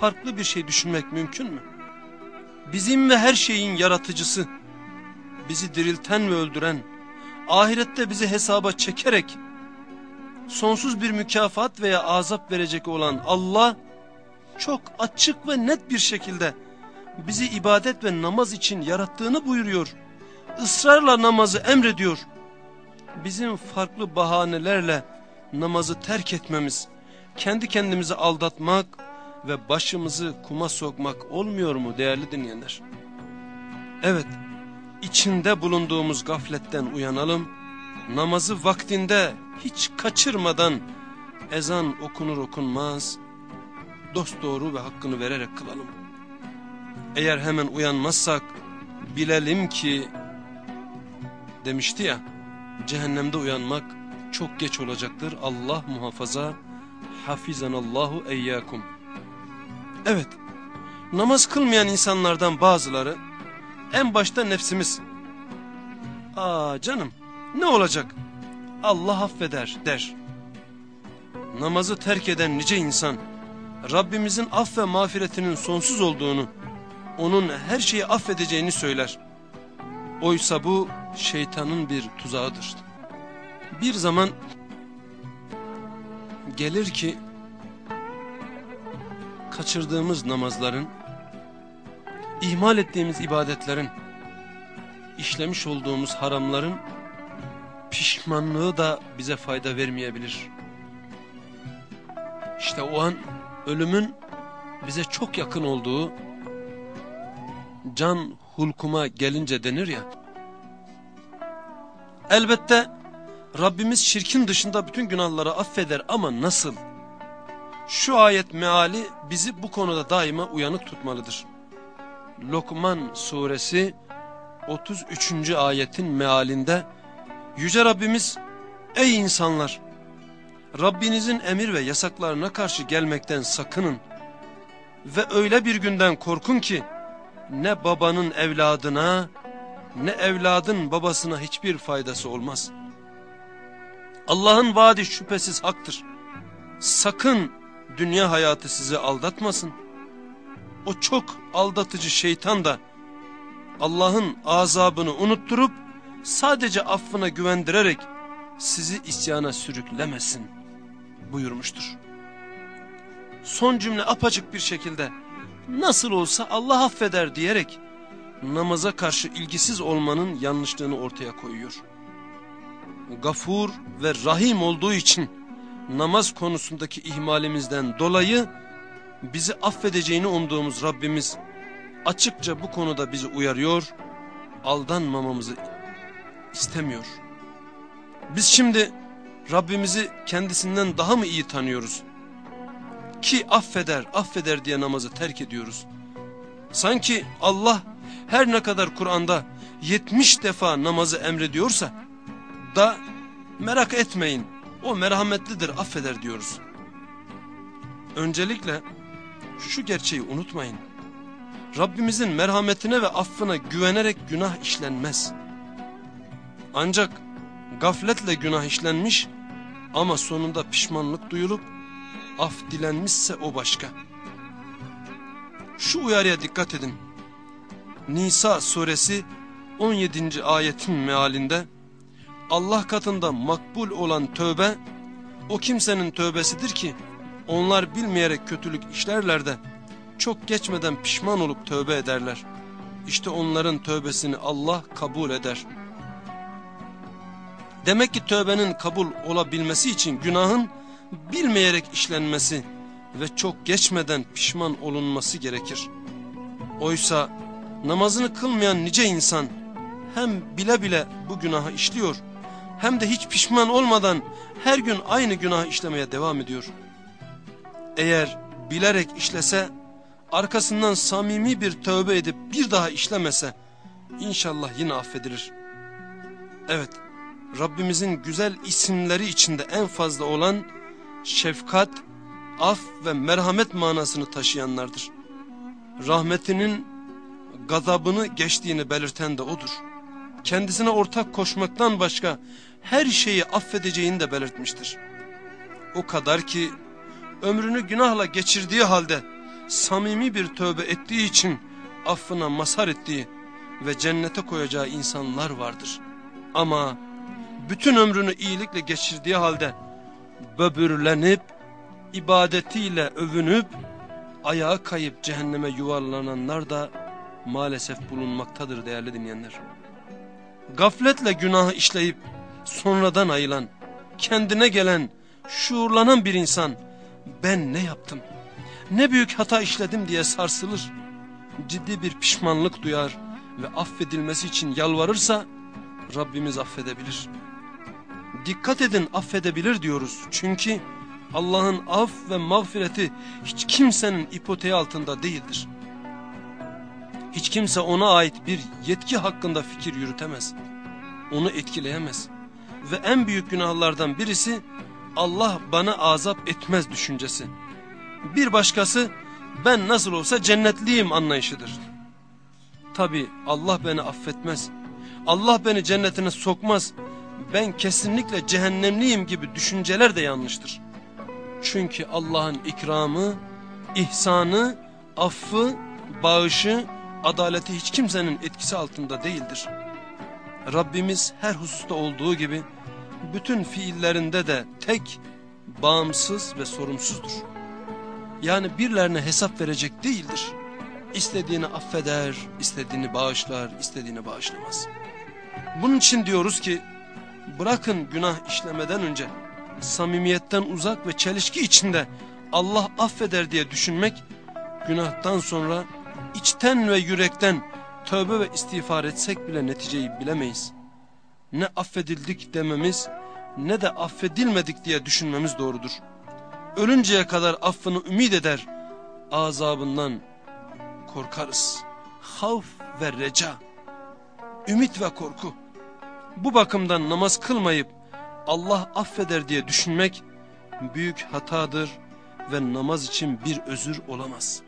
farklı bir şey düşünmek mümkün mü? Bizim ve her şeyin yaratıcısı, bizi dirilten ve öldüren, ahirette bizi hesaba çekerek sonsuz bir mükafat veya azap verecek olan Allah çok açık ve net bir şekilde bizi ibadet ve namaz için yarattığını buyuruyor. Israrla namazı emrediyor. Bizim farklı bahanelerle namazı terk etmemiz, kendi kendimizi aldatmak ve başımızı kuma sokmak olmuyor mu değerli dinleyenler? Evet, içinde bulunduğumuz gafletten uyanalım, namazı vaktinde hiç kaçırmadan ezan okunur okunmaz, dosdoğru ve hakkını vererek kılalım. Eğer hemen uyanmazsak bilelim ki demişti ya cehennemde uyanmak çok geç olacaktır. Allah muhafaza hafizanallahu eyyakum. Evet namaz kılmayan insanlardan bazıları en başta nefsimiz. Aa canım ne olacak Allah affeder der. Namazı terk eden nice insan Rabbimizin aff ve mağfiretinin sonsuz olduğunu, onun her şeyi affedeceğini söyler. Oysa bu şeytanın bir tuzağıdır. Bir zaman gelir ki kaçırdığımız namazların, ihmal ettiğimiz ibadetlerin, işlemiş olduğumuz haramların pişmanlığı da bize fayda vermeyebilir. İşte o an ölümün bize çok yakın olduğu can hulkuma gelince denir ya. Elbette Rabbimiz şirkin dışında bütün günahları affeder ama nasıl? Şu ayet meali bizi bu konuda daima uyanık tutmalıdır. Lokman suresi 33. ayetin mealinde Yüce Rabbimiz ey insanlar Rabbinizin emir ve yasaklarına karşı gelmekten sakının ve öyle bir günden korkun ki ne babanın evladına ne evladın babasına hiçbir faydası olmaz. Allah'ın vaadi şüphesiz haktır. Sakın dünya hayatı sizi aldatmasın. O çok aldatıcı şeytan da Allah'ın azabını unutturup sadece affına güvendirerek sizi isyana sürüklemesin buyurmuştur. Son cümle apacık bir şekilde nasıl olsa Allah affeder diyerek namaza karşı ilgisiz olmanın yanlışlığını ortaya koyuyor. Gafur ve rahim olduğu için namaz konusundaki ihmalimizden dolayı bizi affedeceğini umduğumuz Rabbimiz açıkça bu konuda bizi uyarıyor, aldanmamamızı istemiyor. Biz şimdi Rabbimizi kendisinden daha mı iyi tanıyoruz? Ki affeder, affeder diye namazı terk ediyoruz. Sanki Allah her ne kadar Kur'an'da 70 defa namazı emrediyorsa da merak etmeyin o merhametlidir affeder diyoruz. Öncelikle şu gerçeği unutmayın. Rabbimizin merhametine ve affına güvenerek günah işlenmez. Ancak gafletle günah işlenmiş ama sonunda pişmanlık duyulup af dilenmişse o başka. Şu uyarıya dikkat edin. Nisa suresi 17. ayetin mealinde Allah katında makbul olan tövbe o kimsenin tövbesidir ki onlar bilmeyerek kötülük işlerler de çok geçmeden pişman olup tövbe ederler. İşte onların tövbesini Allah kabul eder. Demek ki tövbenin kabul olabilmesi için günahın bilmeyerek işlenmesi ve çok geçmeden pişman olunması gerekir. Oysa namazını kılmayan nice insan hem bile bile bu günahı işliyor hem de hiç pişman olmadan her gün aynı günahı işlemeye devam ediyor. Eğer bilerek işlese arkasından samimi bir tövbe edip bir daha işlemese inşallah yine affedilir. Evet Rabbimizin güzel isimleri içinde en fazla olan şefkat, af ve merhamet manasını taşıyanlardır. Rahmetinin gazabını geçtiğini belirten de odur. Kendisine ortak koşmaktan başka her şeyi affedeceğini de belirtmiştir. O kadar ki ömrünü günahla geçirdiği halde samimi bir tövbe ettiği için affına mazhar ettiği ve cennete koyacağı insanlar vardır. Ama bütün ömrünü iyilikle geçirdiği halde böbürlenip, ibadetiyle övünüp, ayağa kayıp cehenneme yuvarlananlar da maalesef bulunmaktadır değerli dinleyenler. Gafletle günahı işleyip sonradan ayılan, kendine gelen, şuurlanan bir insan ben ne yaptım, ne büyük hata işledim diye sarsılır. Ciddi bir pişmanlık duyar ve affedilmesi için yalvarırsa Rabbimiz affedebilir. Dikkat edin affedebilir diyoruz. Çünkü Allah'ın af ve mağfireti hiç kimsenin ipoteği altında değildir. Hiç kimse ona ait bir yetki hakkında fikir yürütemez. Onu etkileyemez. Ve en büyük günahlardan birisi Allah bana azap etmez düşüncesi. Bir başkası ben nasıl olsa cennetliyim anlayışıdır. Tabi Allah beni affetmez. Allah beni cennetine sokmaz. Ben kesinlikle cehennemliyim gibi düşünceler de yanlıştır. Çünkü Allah'ın ikramı, ihsanı, affı, bağışı, adaleti hiç kimsenin etkisi altında değildir. Rabbimiz her hususta olduğu gibi bütün fiillerinde de tek, bağımsız ve sorumsuzdur. Yani birilerine hesap verecek değildir. İstediğini affeder, istediğini bağışlar, istediğini bağışlamaz. Bunun için diyoruz ki bırakın günah işlemeden önce samimiyetten uzak ve çelişki içinde Allah affeder diye düşünmek günahtan sonra içten ve yürekten tövbe ve istiğfar etsek bile neticeyi bilemeyiz. Ne affedildik dememiz ne de affedilmedik diye düşünmemiz doğrudur. Ölünceye kadar affını ümit eder, azabından korkarız. Havf ve reca, ümit ve korku. Bu bakımdan namaz kılmayıp Allah affeder diye düşünmek büyük hatadır ve namaz için bir özür olamaz.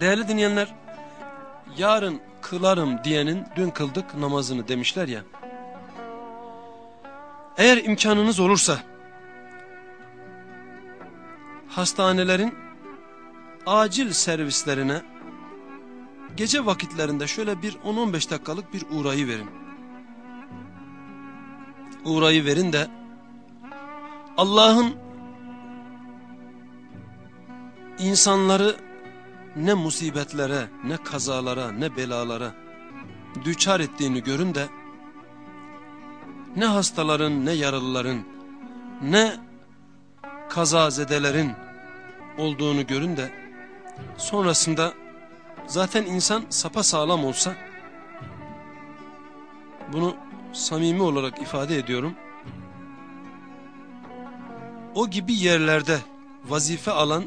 Değerli dinleyenler, yarın kılarım diyenin dün kıldık namazını demişler ya. Eğer imkanınız olursa hastanelerin acil servislerine gece vakitlerinde şöyle bir 10-15 dakikalık bir uğrayı verin. Uğrayı verin de Allah'ın insanları ne musibetlere, ne kazalara, ne belalara düçar ettiğini görün de ne hastaların, ne yaralıların, ne kazazedelerin olduğunu görün de sonrasında zaten insan sapa sağlam olsa bunu samimi olarak ifade ediyorum. O gibi yerlerde vazife alan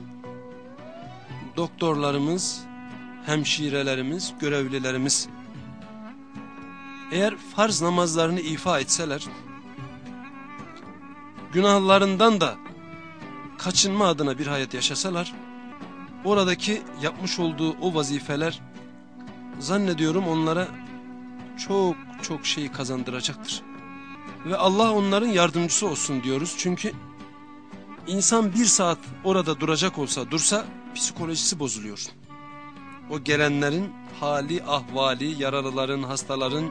doktorlarımız, hemşirelerimiz, görevlilerimiz eğer farz namazlarını ifa etseler, günahlarından da kaçınma adına bir hayat yaşasalar, oradaki yapmış olduğu o vazifeler zannediyorum onlara çok çok şey kazandıracaktır. Ve Allah onların yardımcısı olsun diyoruz çünkü insan bir saat orada duracak olsa dursa psikolojisi bozuluyor. O gelenlerin hali, ahvali, yaralıların, hastaların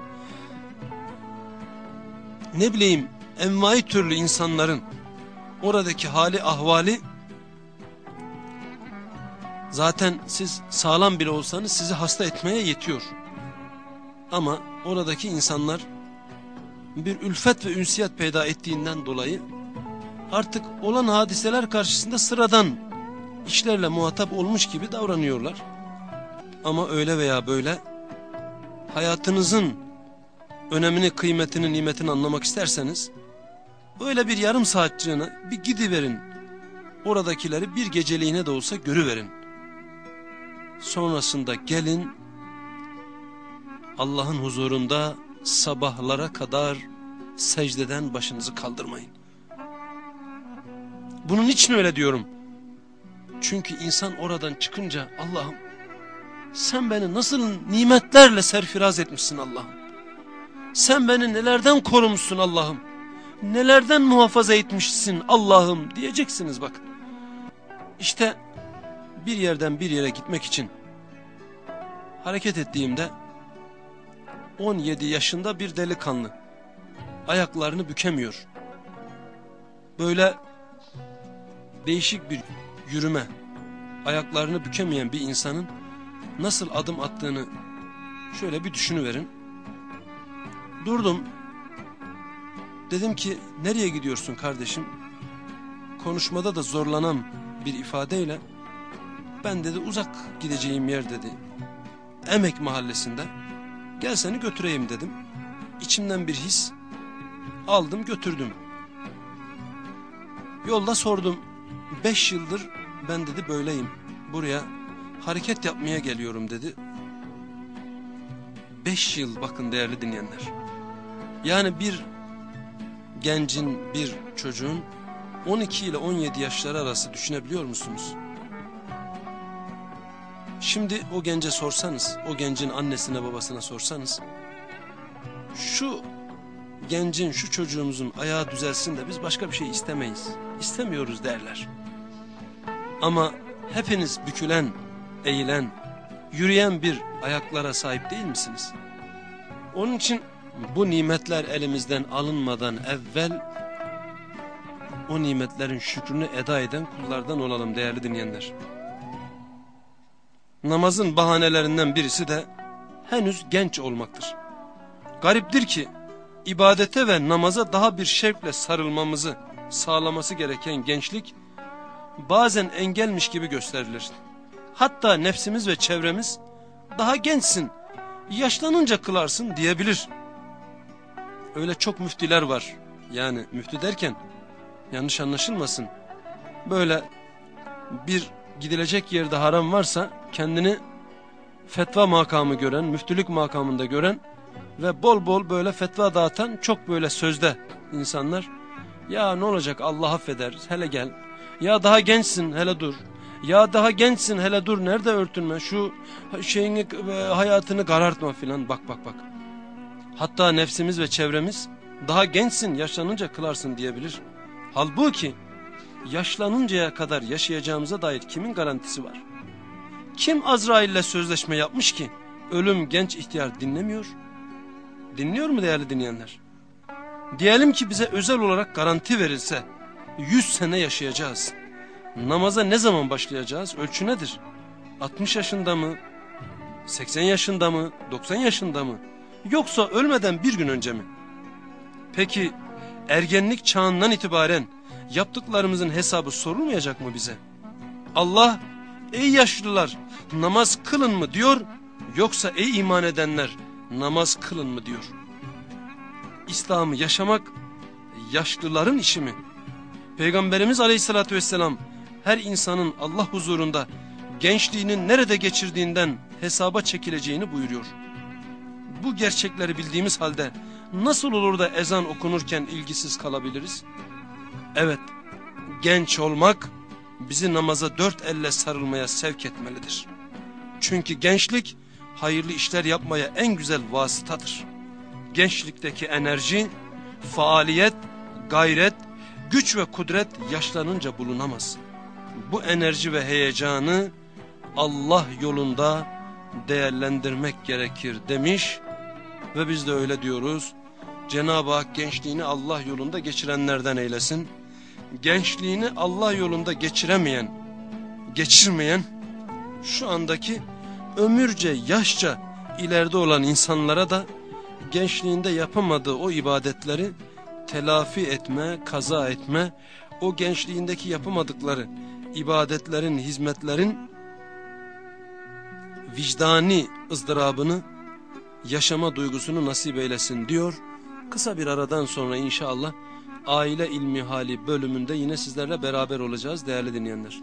ne bileyim envai türlü insanların oradaki hali ahvali zaten siz sağlam bile olsanız sizi hasta etmeye yetiyor. Ama oradaki insanlar bir ülfet ve ünsiyet peyda ettiğinden dolayı artık olan hadiseler karşısında sıradan işlerle muhatap olmuş gibi davranıyorlar. Ama öyle veya böyle hayatınızın önemini, kıymetini, nimetini anlamak isterseniz öyle bir yarım saatçığına bir gidiverin. Oradakileri bir geceliğine de olsa görüverin. Sonrasında gelin Allah'ın huzurunda sabahlara kadar secdeden başınızı kaldırmayın. Bunun için öyle diyorum. Çünkü insan oradan çıkınca Allah'ım sen beni nasıl nimetlerle serfiraz etmişsin Allah'ım. Sen beni nelerden korumuşsun Allah'ım. Nelerden muhafaza etmişsin Allah'ım diyeceksiniz bak. İşte bir yerden bir yere gitmek için hareket ettiğimde 17 yaşında bir delikanlı ayaklarını bükemiyor. Böyle değişik bir yürüme, ayaklarını bükemeyen bir insanın nasıl adım attığını şöyle bir düşünüverin. Durdum. Dedim ki nereye gidiyorsun kardeşim? Konuşmada da zorlanan bir ifadeyle ben dedi uzak gideceğim yer dedi. Emek mahallesinde. Gel seni götüreyim dedim. İçimden bir his aldım götürdüm. Yolda sordum. Beş yıldır ben dedi böyleyim. Buraya hareket yapmaya geliyorum dedi. Beş yıl bakın değerli dinleyenler. Yani bir gencin, bir çocuğun 12 ile 17 yaşları arası düşünebiliyor musunuz? Şimdi o gence sorsanız, o gencin annesine babasına sorsanız, şu gencin, şu çocuğumuzun ayağı düzelsin de biz başka bir şey istemeyiz, istemiyoruz derler. Ama hepiniz bükülen, eğilen, yürüyen bir ayaklara sahip değil misiniz? Onun için bu nimetler elimizden alınmadan evvel o nimetlerin şükrünü eda eden kullardan olalım değerli dinleyenler. Namazın bahanelerinden birisi de henüz genç olmaktır. Gariptir ki ibadete ve namaza daha bir şevkle sarılmamızı sağlaması gereken gençlik bazen engelmiş gibi gösterilir. Hatta nefsimiz ve çevremiz daha gençsin, yaşlanınca kılarsın diyebilir. Öyle çok müftiler var. Yani müftü derken yanlış anlaşılmasın. Böyle bir gidilecek yerde haram varsa kendini fetva makamı gören, müftülük makamında gören ve bol bol böyle fetva dağıtan çok böyle sözde insanlar. Ya ne olacak Allah affeder hele gel. Ya daha gençsin hele dur. Ya daha gençsin hele dur nerede örtünme şu şeyini e, hayatını karartma filan bak bak bak. Hatta nefsimiz ve çevremiz daha gençsin yaşlanınca kılarsın diyebilir. Halbuki yaşlanıncaya kadar yaşayacağımıza dair kimin garantisi var? Kim Azrail ile sözleşme yapmış ki ölüm genç ihtiyar dinlemiyor? Dinliyor mu değerli dinleyenler? Diyelim ki bize özel olarak garanti verilse 100 sene yaşayacağız. Namaza ne zaman başlayacağız? Ölçü nedir? 60 yaşında mı? 80 yaşında mı? 90 yaşında mı? Yoksa ölmeden bir gün önce mi? Peki ergenlik çağından itibaren yaptıklarımızın hesabı sorulmayacak mı bize? Allah ey yaşlılar namaz kılın mı diyor yoksa ey iman edenler namaz kılın mı diyor. İslam'ı yaşamak yaşlıların işi mi? Peygamberimiz aleyhissalatü vesselam her insanın Allah huzurunda gençliğinin nerede geçirdiğinden hesaba çekileceğini buyuruyor. Bu gerçekleri bildiğimiz halde nasıl olur da ezan okunurken ilgisiz kalabiliriz? Evet, genç olmak bizi namaza dört elle sarılmaya sevk etmelidir. Çünkü gençlik hayırlı işler yapmaya en güzel vasıtadır. Gençlikteki enerji, faaliyet, gayret, güç ve kudret yaşlanınca bulunamaz. Bu enerji ve heyecanı Allah yolunda değerlendirmek gerekir demiş ve biz de öyle diyoruz. Cenab-ı Hak gençliğini Allah yolunda geçirenlerden eylesin gençliğini Allah yolunda geçiremeyen, geçirmeyen şu andaki ömürce yaşça ileride olan insanlara da gençliğinde yapamadığı o ibadetleri telafi etme, kaza etme, o gençliğindeki yapamadıkları ibadetlerin, hizmetlerin vicdani ızdırabını, yaşama duygusunu nasip eylesin diyor. Kısa bir aradan sonra inşallah Aile İlmi Hali bölümünde yine sizlerle beraber olacağız değerli dinleyenler.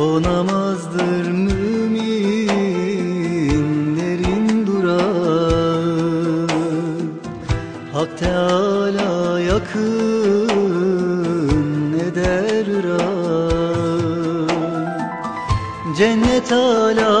O namazdır müminlerin durağı Hak Teala yakın eder Irak. Cennet ala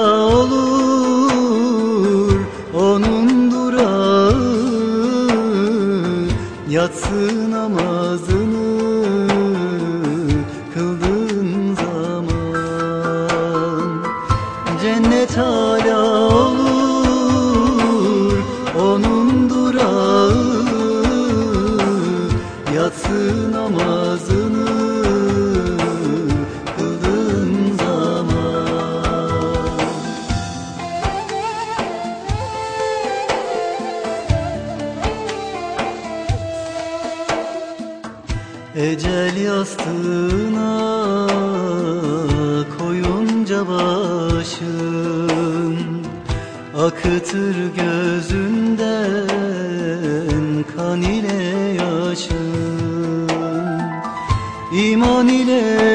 Akıtır gözünden kan ile yaşın. İman ile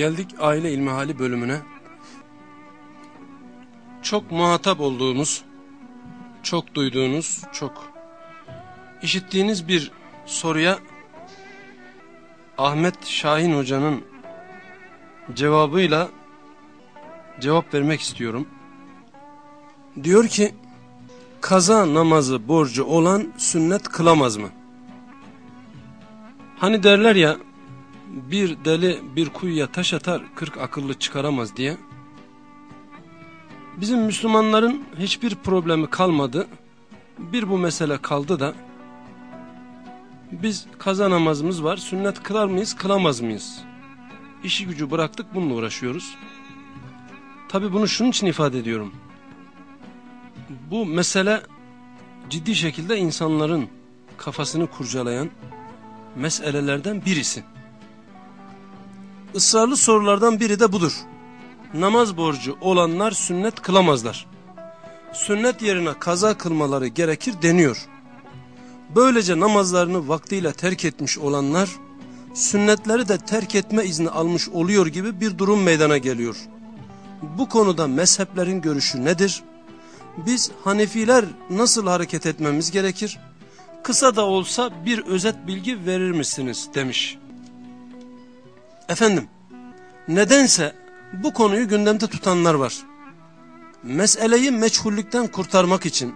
Geldik aile ilmihali bölümüne. Çok muhatap olduğumuz, çok duyduğunuz, çok işittiğiniz bir soruya Ahmet Şahin Hoca'nın cevabıyla cevap vermek istiyorum. Diyor ki, kaza namazı borcu olan sünnet kılamaz mı? Hani derler ya bir deli bir kuyuya taş atar kırk akıllı çıkaramaz diye. Bizim Müslümanların hiçbir problemi kalmadı. Bir bu mesele kaldı da biz kaza namazımız var sünnet kılar mıyız kılamaz mıyız? İşi gücü bıraktık bununla uğraşıyoruz. Tabi bunu şunun için ifade ediyorum. Bu mesele ciddi şekilde insanların kafasını kurcalayan meselelerden birisi. Israrlı sorulardan biri de budur. Namaz borcu olanlar sünnet kılamazlar. Sünnet yerine kaza kılmaları gerekir deniyor. Böylece namazlarını vaktiyle terk etmiş olanlar, sünnetleri de terk etme izni almış oluyor gibi bir durum meydana geliyor. Bu konuda mezheplerin görüşü nedir? Biz Hanefiler nasıl hareket etmemiz gerekir? Kısa da olsa bir özet bilgi verir misiniz demiş. Efendim, nedense bu konuyu gündemde tutanlar var. Meseleyi meçhullükten kurtarmak için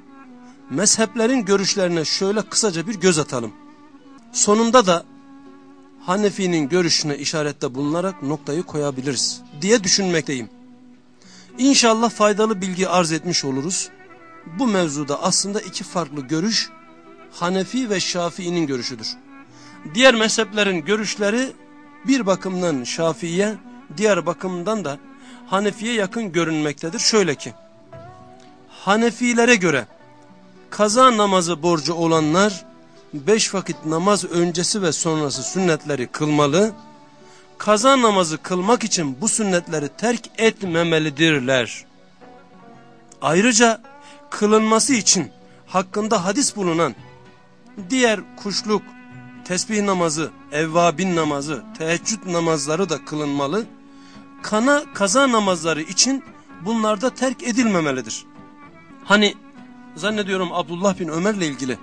mezheplerin görüşlerine şöyle kısaca bir göz atalım. Sonunda da Hanefi'nin görüşüne işarette bulunarak noktayı koyabiliriz diye düşünmekteyim. İnşallah faydalı bilgi arz etmiş oluruz. bu mevzuda aslında iki farklı görüş Hanefi ve Şafii'nin görüşüdür. Diğer mezheplerin görüşleri bir bakımdan Şafii'ye, diğer bakımdan da Hanefi'ye yakın görünmektedir. Şöyle ki, Hanefilere göre kaza namazı borcu olanlar beş vakit namaz öncesi ve sonrası sünnetleri kılmalı, kaza namazı kılmak için bu sünnetleri terk etmemelidirler. Ayrıca kılınması için hakkında hadis bulunan diğer kuşluk, tesbih namazı, evvabin namazı, teheccüd namazları da kılınmalı. Kana kaza namazları için bunlar da terk edilmemelidir. Hani zannediyorum Abdullah bin Ömer'le ilgili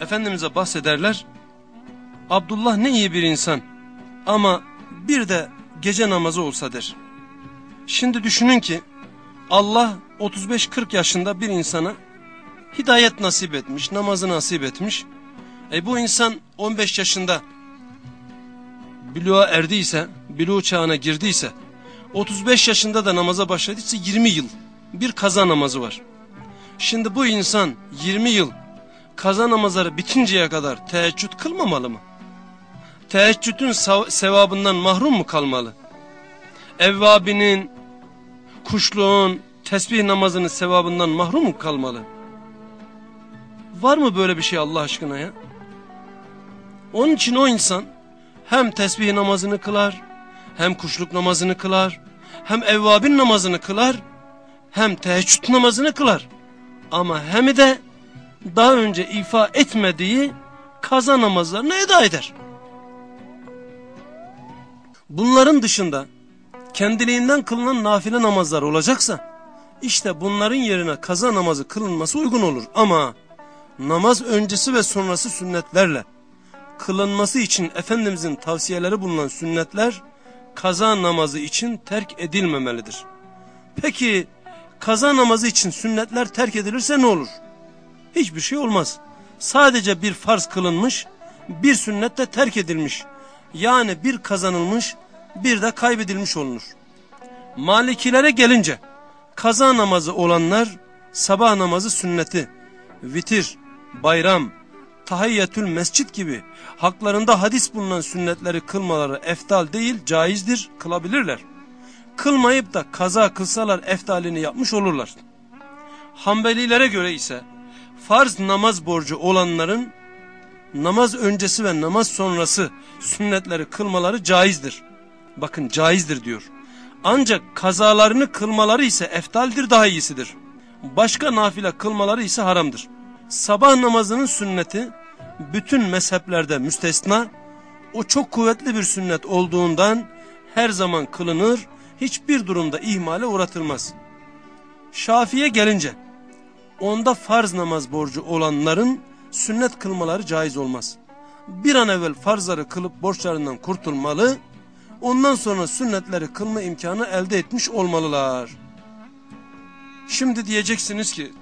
Efendimiz'e bahsederler. Abdullah ne iyi bir insan ama bir de gece namazı olsa der. Şimdi düşünün ki Allah 35-40 yaşında bir insana hidayet nasip etmiş, namazı nasip etmiş. E bu insan 15 yaşında büluğa erdiyse, büluğ çağına girdiyse, 35 yaşında da namaza başladıysa 20 yıl bir kaza namazı var. Şimdi bu insan 20 yıl kaza namazları bitinceye kadar teheccüd kılmamalı mı? Teheccüdün sevabından mahrum mu kalmalı? Evvabinin, kuşluğun, tesbih namazının sevabından mahrum mu kalmalı? Var mı böyle bir şey Allah aşkına ya? Onun için o insan hem tesbih namazını kılar, hem kuşluk namazını kılar, hem evvabin namazını kılar, hem teheccüd namazını kılar. Ama hem de daha önce ifa etmediği kaza namazlarını eda eder. Bunların dışında kendiliğinden kılınan nafile namazlar olacaksa işte bunların yerine kaza namazı kılınması uygun olur. Ama namaz öncesi ve sonrası sünnetlerle kılınması için Efendimizin tavsiyeleri bulunan sünnetler kaza namazı için terk edilmemelidir. Peki kaza namazı için sünnetler terk edilirse ne olur? Hiçbir şey olmaz. Sadece bir farz kılınmış, bir sünnet de terk edilmiş. Yani bir kazanılmış, bir de kaybedilmiş olunur. Malikilere gelince kaza namazı olanlar sabah namazı sünneti, vitir, bayram, tahiyyetül mescit gibi haklarında hadis bulunan sünnetleri kılmaları eftal değil caizdir kılabilirler. Kılmayıp da kaza kılsalar eftalini yapmış olurlar. Hanbelilere göre ise farz namaz borcu olanların namaz öncesi ve namaz sonrası sünnetleri kılmaları caizdir. Bakın caizdir diyor. Ancak kazalarını kılmaları ise eftaldir daha iyisidir. Başka nafile kılmaları ise haramdır. Sabah namazının sünneti bütün mezheplerde müstesna, o çok kuvvetli bir sünnet olduğundan her zaman kılınır, hiçbir durumda ihmale uğratılmaz. Şafi'ye gelince, onda farz namaz borcu olanların sünnet kılmaları caiz olmaz. Bir an evvel farzları kılıp borçlarından kurtulmalı, ondan sonra sünnetleri kılma imkanı elde etmiş olmalılar. Şimdi diyeceksiniz ki,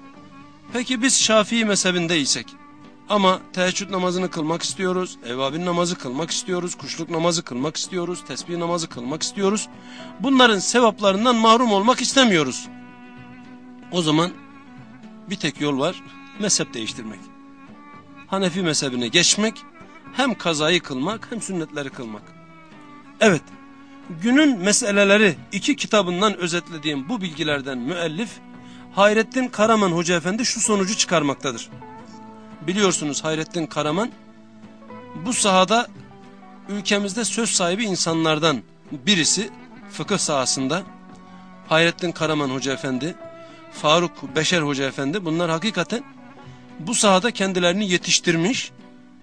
peki biz Şafii mezhebindeysek, ama teheccüd namazını kılmak istiyoruz, evvabin namazı kılmak istiyoruz, kuşluk namazı kılmak istiyoruz, tesbih namazı kılmak istiyoruz. Bunların sevaplarından mahrum olmak istemiyoruz. O zaman bir tek yol var, mezhep değiştirmek. Hanefi mezhebine geçmek, hem kazayı kılmak hem sünnetleri kılmak. Evet, günün meseleleri iki kitabından özetlediğim bu bilgilerden müellif, Hayrettin Karaman Hoca Efendi şu sonucu çıkarmaktadır biliyorsunuz Hayrettin Karaman bu sahada ülkemizde söz sahibi insanlardan birisi fıkıh sahasında Hayrettin Karaman Hoca Efendi, Faruk Beşer Hoca Efendi bunlar hakikaten bu sahada kendilerini yetiştirmiş,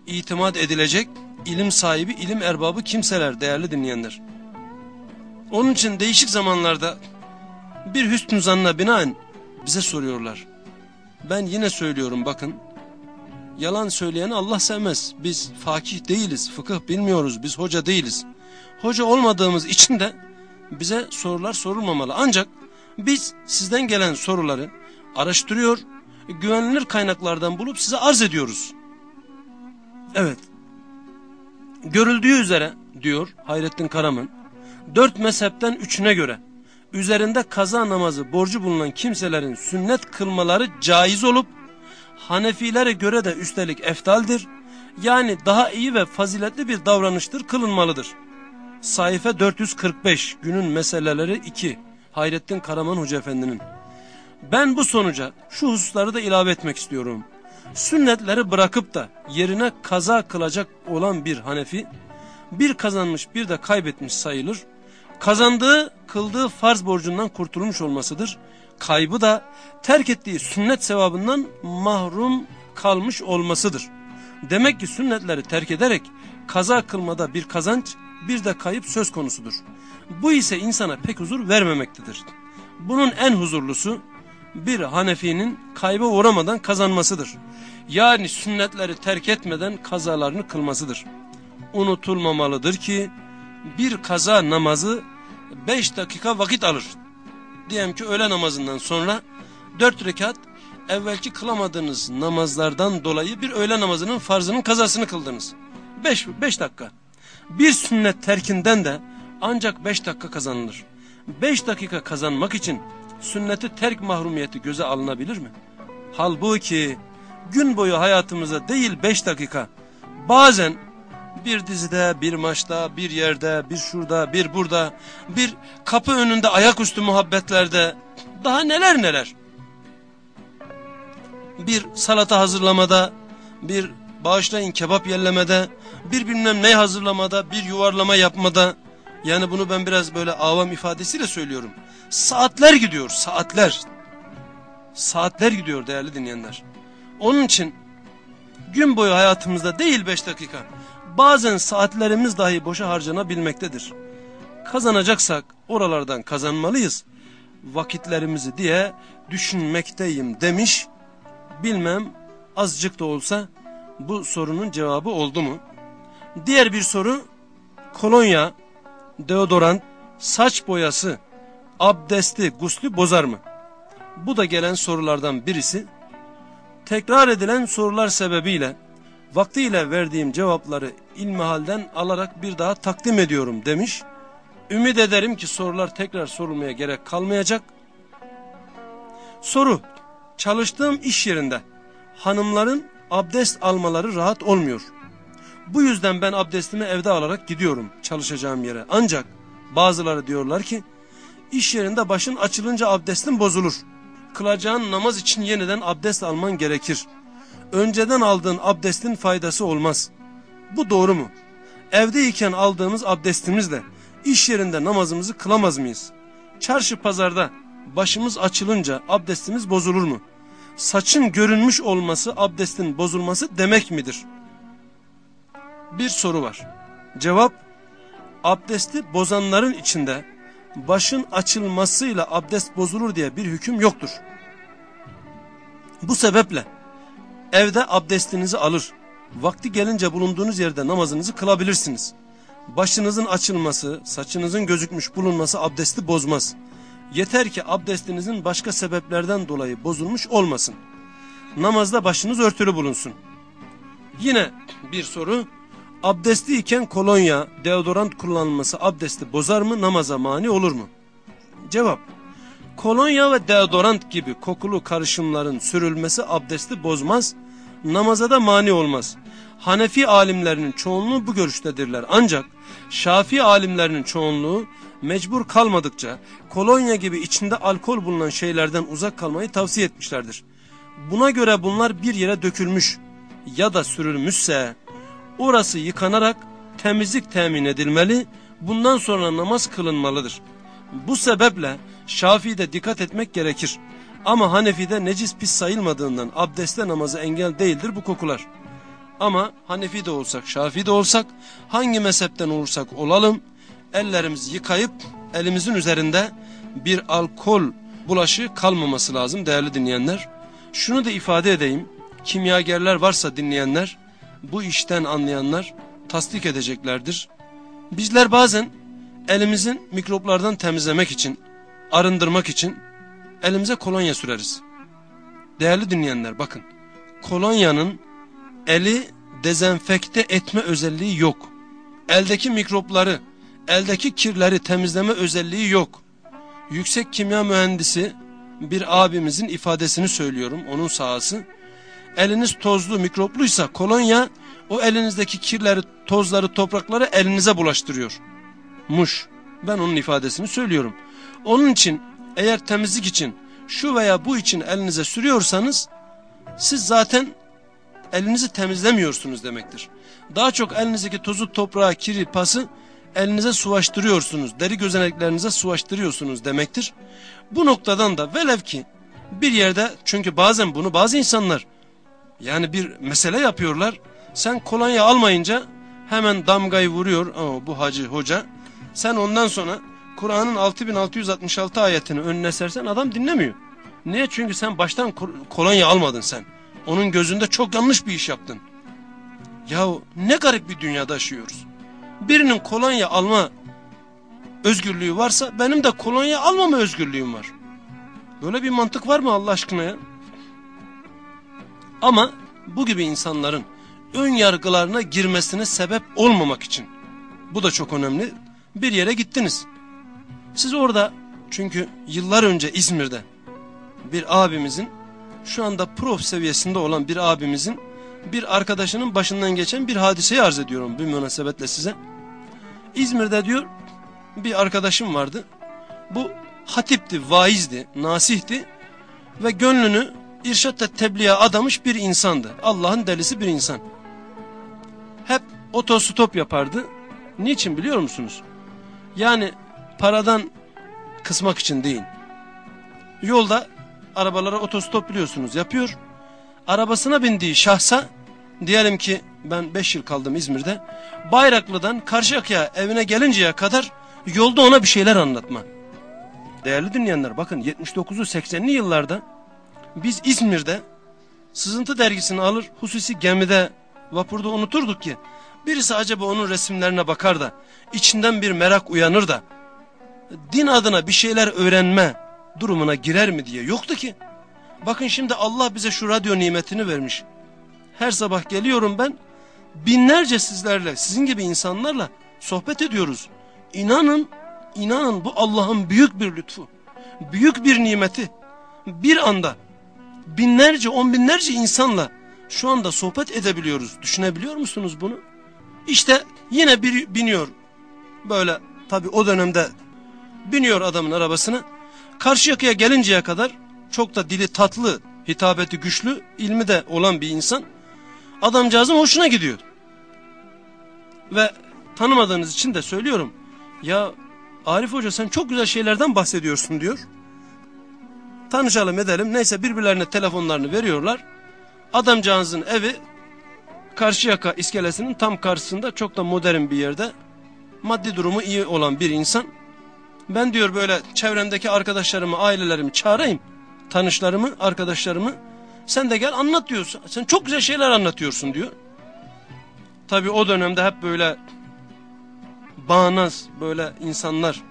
itimat edilecek ilim sahibi, ilim erbabı kimseler değerli dinleyenler. Onun için değişik zamanlarda bir hüsnü zanna binaen bize soruyorlar. Ben yine söylüyorum bakın Yalan söyleyen Allah sevmez. Biz fakih değiliz, fıkıh bilmiyoruz, biz hoca değiliz. Hoca olmadığımız için de bize sorular sorulmamalı. Ancak biz sizden gelen soruları araştırıyor, güvenilir kaynaklardan bulup size arz ediyoruz. Evet. Görüldüğü üzere diyor Hayrettin Karaman, dört mezhepten üçüne göre üzerinde kaza namazı borcu bulunan kimselerin sünnet kılmaları caiz olup Hanefilere göre de üstelik eftaldir. Yani daha iyi ve faziletli bir davranıştır kılınmalıdır. Sayfa 445 günün meseleleri 2 Hayrettin Karaman Hoca Efendi'nin. Ben bu sonuca şu hususları da ilave etmek istiyorum. Sünnetleri bırakıp da yerine kaza kılacak olan bir Hanefi bir kazanmış bir de kaybetmiş sayılır. Kazandığı kıldığı farz borcundan kurtulmuş olmasıdır. Kaybı da terk ettiği sünnet sevabından mahrum kalmış olmasıdır. Demek ki sünnetleri terk ederek kaza kılmada bir kazanç bir de kayıp söz konusudur. Bu ise insana pek huzur vermemektedir. Bunun en huzurlusu bir Hanefi'nin kayba uğramadan kazanmasıdır. Yani sünnetleri terk etmeden kazalarını kılmasıdır. Unutulmamalıdır ki bir kaza namazı beş dakika vakit alır. Diyelim ki öğle namazından sonra dört rekat evvelki kılamadığınız namazlardan dolayı bir öğle namazının farzının kazasını kıldınız. Beş, beş dakika. Bir sünnet terkinden de ancak beş dakika kazanılır. Beş dakika kazanmak için sünneti terk mahrumiyeti göze alınabilir mi? Halbuki gün boyu hayatımıza değil beş dakika bazen bir dizide, bir maçta, bir yerde, bir şurada, bir burada, bir kapı önünde ayaküstü muhabbetlerde daha neler neler. Bir salata hazırlamada, bir bağışlayın kebap yerlemede, bir bilmem ne hazırlamada, bir yuvarlama yapmada. Yani bunu ben biraz böyle avam ifadesiyle söylüyorum. Saatler gidiyor, saatler. Saatler gidiyor değerli dinleyenler. Onun için gün boyu hayatımızda değil beş dakika, bazen saatlerimiz dahi boşa harcanabilmektedir. Kazanacaksak oralardan kazanmalıyız. Vakitlerimizi diye düşünmekteyim demiş. Bilmem azıcık da olsa bu sorunun cevabı oldu mu? Diğer bir soru kolonya, deodorant, saç boyası, abdesti, guslü bozar mı? Bu da gelen sorulardan birisi. Tekrar edilen sorular sebebiyle vaktiyle verdiğim cevapları ilmihalden alarak bir daha takdim ediyorum demiş. Ümit ederim ki sorular tekrar sorulmaya gerek kalmayacak. Soru, çalıştığım iş yerinde hanımların abdest almaları rahat olmuyor. Bu yüzden ben abdestimi evde alarak gidiyorum çalışacağım yere. Ancak bazıları diyorlar ki iş yerinde başın açılınca abdestin bozulur. Kılacağın namaz için yeniden abdest alman gerekir. Önceden aldığın abdestin faydası olmaz. Bu doğru mu? Evdeyken aldığımız abdestimizle iş yerinde namazımızı kılamaz mıyız? Çarşı pazarda başımız açılınca abdestimiz bozulur mu? Saçın görünmüş olması abdestin bozulması demek midir? Bir soru var. Cevap, abdesti bozanların içinde başın açılmasıyla abdest bozulur diye bir hüküm yoktur. Bu sebeple evde abdestinizi alır, vakti gelince bulunduğunuz yerde namazınızı kılabilirsiniz. Başınızın açılması, saçınızın gözükmüş bulunması abdesti bozmaz. Yeter ki abdestinizin başka sebeplerden dolayı bozulmuş olmasın. Namazda başınız örtülü bulunsun. Yine bir soru. Abdestli iken kolonya, deodorant kullanılması abdesti bozar mı, namaza mani olur mu? Cevap. Kolonya ve deodorant gibi kokulu karışımların sürülmesi abdesti bozmaz, namaza da mani olmaz. Hanefi alimlerinin çoğunluğu bu görüştedirler. Ancak Şafii alimlerinin çoğunluğu mecbur kalmadıkça kolonya gibi içinde alkol bulunan şeylerden uzak kalmayı tavsiye etmişlerdir. Buna göre bunlar bir yere dökülmüş ya da sürülmüşse orası yıkanarak temizlik temin edilmeli, bundan sonra namaz kılınmalıdır. Bu sebeple Şafii'de dikkat etmek gerekir. Ama Hanefi'de necis pis sayılmadığından abdeste namazı engel değildir bu kokular. Ama Hanefi de olsak, Şafii de olsak, hangi mezhepten olursak olalım, ellerimizi yıkayıp elimizin üzerinde bir alkol bulaşı kalmaması lazım değerli dinleyenler. Şunu da ifade edeyim, kimyagerler varsa dinleyenler, bu işten anlayanlar tasdik edeceklerdir. Bizler bazen elimizin mikroplardan temizlemek için, arındırmak için elimize kolonya süreriz. Değerli dinleyenler bakın, kolonyanın eli dezenfekte etme özelliği yok. Eldeki mikropları, eldeki kirleri temizleme özelliği yok. yüksek kimya mühendisi bir abimizin ifadesini söylüyorum onun sahası. Eliniz tozlu mikropluysa kolonya o elinizdeki kirleri tozları toprakları elinize bulaştırıyor. Muş ben onun ifadesini söylüyorum. Onun için eğer temizlik için şu veya bu için elinize sürüyorsanız siz zaten elinizi temizlemiyorsunuz demektir. Daha çok elinizdeki tozu, toprağı, kiri, pası elinize suvaştırıyorsunuz. Deri gözeneklerinize suvaştırıyorsunuz demektir. Bu noktadan da velev ki bir yerde çünkü bazen bunu bazı insanlar yani bir mesele yapıyorlar. Sen kolonya almayınca hemen damgayı vuruyor. Aa, bu hacı hoca. Sen ondan sonra Kur'an'ın 6666 ayetini önüne sersen adam dinlemiyor. Niye? Çünkü sen baştan kolonya almadın sen. Onun gözünde çok yanlış bir iş yaptın. Yahu ne garip bir dünyada yaşıyoruz. Birinin kolonya alma özgürlüğü varsa benim de kolonya almama özgürlüğüm var. Böyle bir mantık var mı Allah aşkına ya? Ama bu gibi insanların ön yargılarına girmesine sebep olmamak için bu da çok önemli. Bir yere gittiniz. Siz orada çünkü yıllar önce İzmir'de bir abimizin şu anda prof seviyesinde olan bir abimizin bir arkadaşının başından geçen bir hadiseyi arz ediyorum bir münasebetle size. İzmir'de diyor bir arkadaşım vardı. Bu hatipti, vaizdi, nasihti ve gönlünü irşatta tebliğe adamış bir insandı. Allah'ın delisi bir insan. Hep otostop yapardı. Niçin biliyor musunuz? Yani paradan kısmak için değil. Yolda arabalara otostop biliyorsunuz yapıyor. Arabasına bindiği şahsa diyelim ki ben 5 yıl kaldım İzmir'de. Bayraklı'dan Karşıyaka'ya evine gelinceye kadar yolda ona bir şeyler anlatma. Değerli dinleyenler bakın 79'u 80'li yıllarda biz İzmir'de sızıntı dergisini alır hususi gemide vapurda unuturduk ki birisi acaba onun resimlerine bakar da içinden bir merak uyanır da din adına bir şeyler öğrenme durumuna girer mi diye yoktu ki. Bakın şimdi Allah bize şu radyo nimetini vermiş. Her sabah geliyorum ben binlerce sizlerle sizin gibi insanlarla sohbet ediyoruz. İnanın inanın bu Allah'ın büyük bir lütfu. Büyük bir nimeti. Bir anda binlerce on binlerce insanla şu anda sohbet edebiliyoruz. Düşünebiliyor musunuz bunu? İşte yine bir biniyor böyle tabi o dönemde biniyor adamın arabasına. Karşıyaka'ya gelinceye kadar çok da dili tatlı, hitabeti güçlü, ilmi de olan bir insan. Adamcağızın hoşuna gidiyor. Ve tanımadığınız için de söylüyorum. Ya Arif Hoca sen çok güzel şeylerden bahsediyorsun diyor. Tanışalım edelim. Neyse birbirlerine telefonlarını veriyorlar. Adamcağızın evi Karşıyaka iskelesinin tam karşısında çok da modern bir yerde. Maddi durumu iyi olan bir insan. Ben diyor böyle çevremdeki arkadaşlarımı, ailelerimi çağırayım. Tanışlarımı, arkadaşlarımı. Sen de gel anlat diyorsun. Sen çok güzel şeyler anlatıyorsun diyor. Tabi o dönemde hep böyle bağnaz böyle insanlar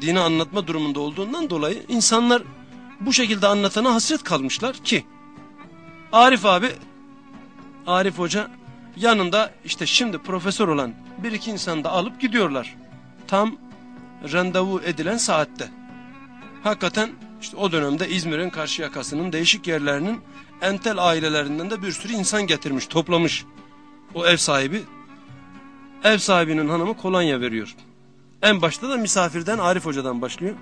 dini anlatma durumunda olduğundan dolayı insanlar bu şekilde anlatana hasret kalmışlar ki Arif abi Arif Hoca yanında işte şimdi profesör olan bir iki insan da alıp gidiyorlar. Tam randevu edilen saatte. Hakikaten işte o dönemde İzmir'in karşı yakasının değişik yerlerinin entel ailelerinden de bir sürü insan getirmiş, toplamış. O ev sahibi, ev sahibinin hanımı kolonya veriyor. En başta da misafirden Arif Hoca'dan başlıyor.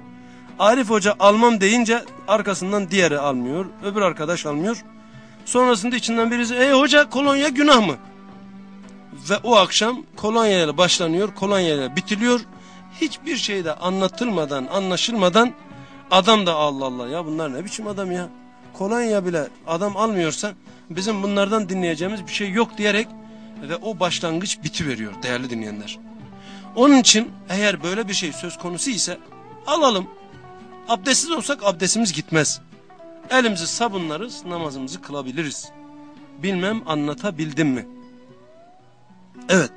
Arif Hoca almam deyince arkasından diğeri almıyor, öbür arkadaş almıyor. Sonrasında içinden birisi ey hoca kolonya günah mı? Ve o akşam kolonya ile başlanıyor, kolonya ile bitiliyor. Hiçbir şeyde anlatılmadan, anlaşılmadan adam da Allah Allah ya bunlar ne biçim adam ya. Kolonya bile adam almıyorsa bizim bunlardan dinleyeceğimiz bir şey yok diyerek ve o başlangıç biti veriyor değerli dinleyenler. Onun için eğer böyle bir şey söz konusu ise alalım. Abdestsiz olsak abdestimiz gitmez. Elimizi sabunlarız, namazımızı kılabiliriz. Bilmem anlatabildim mi? Evet,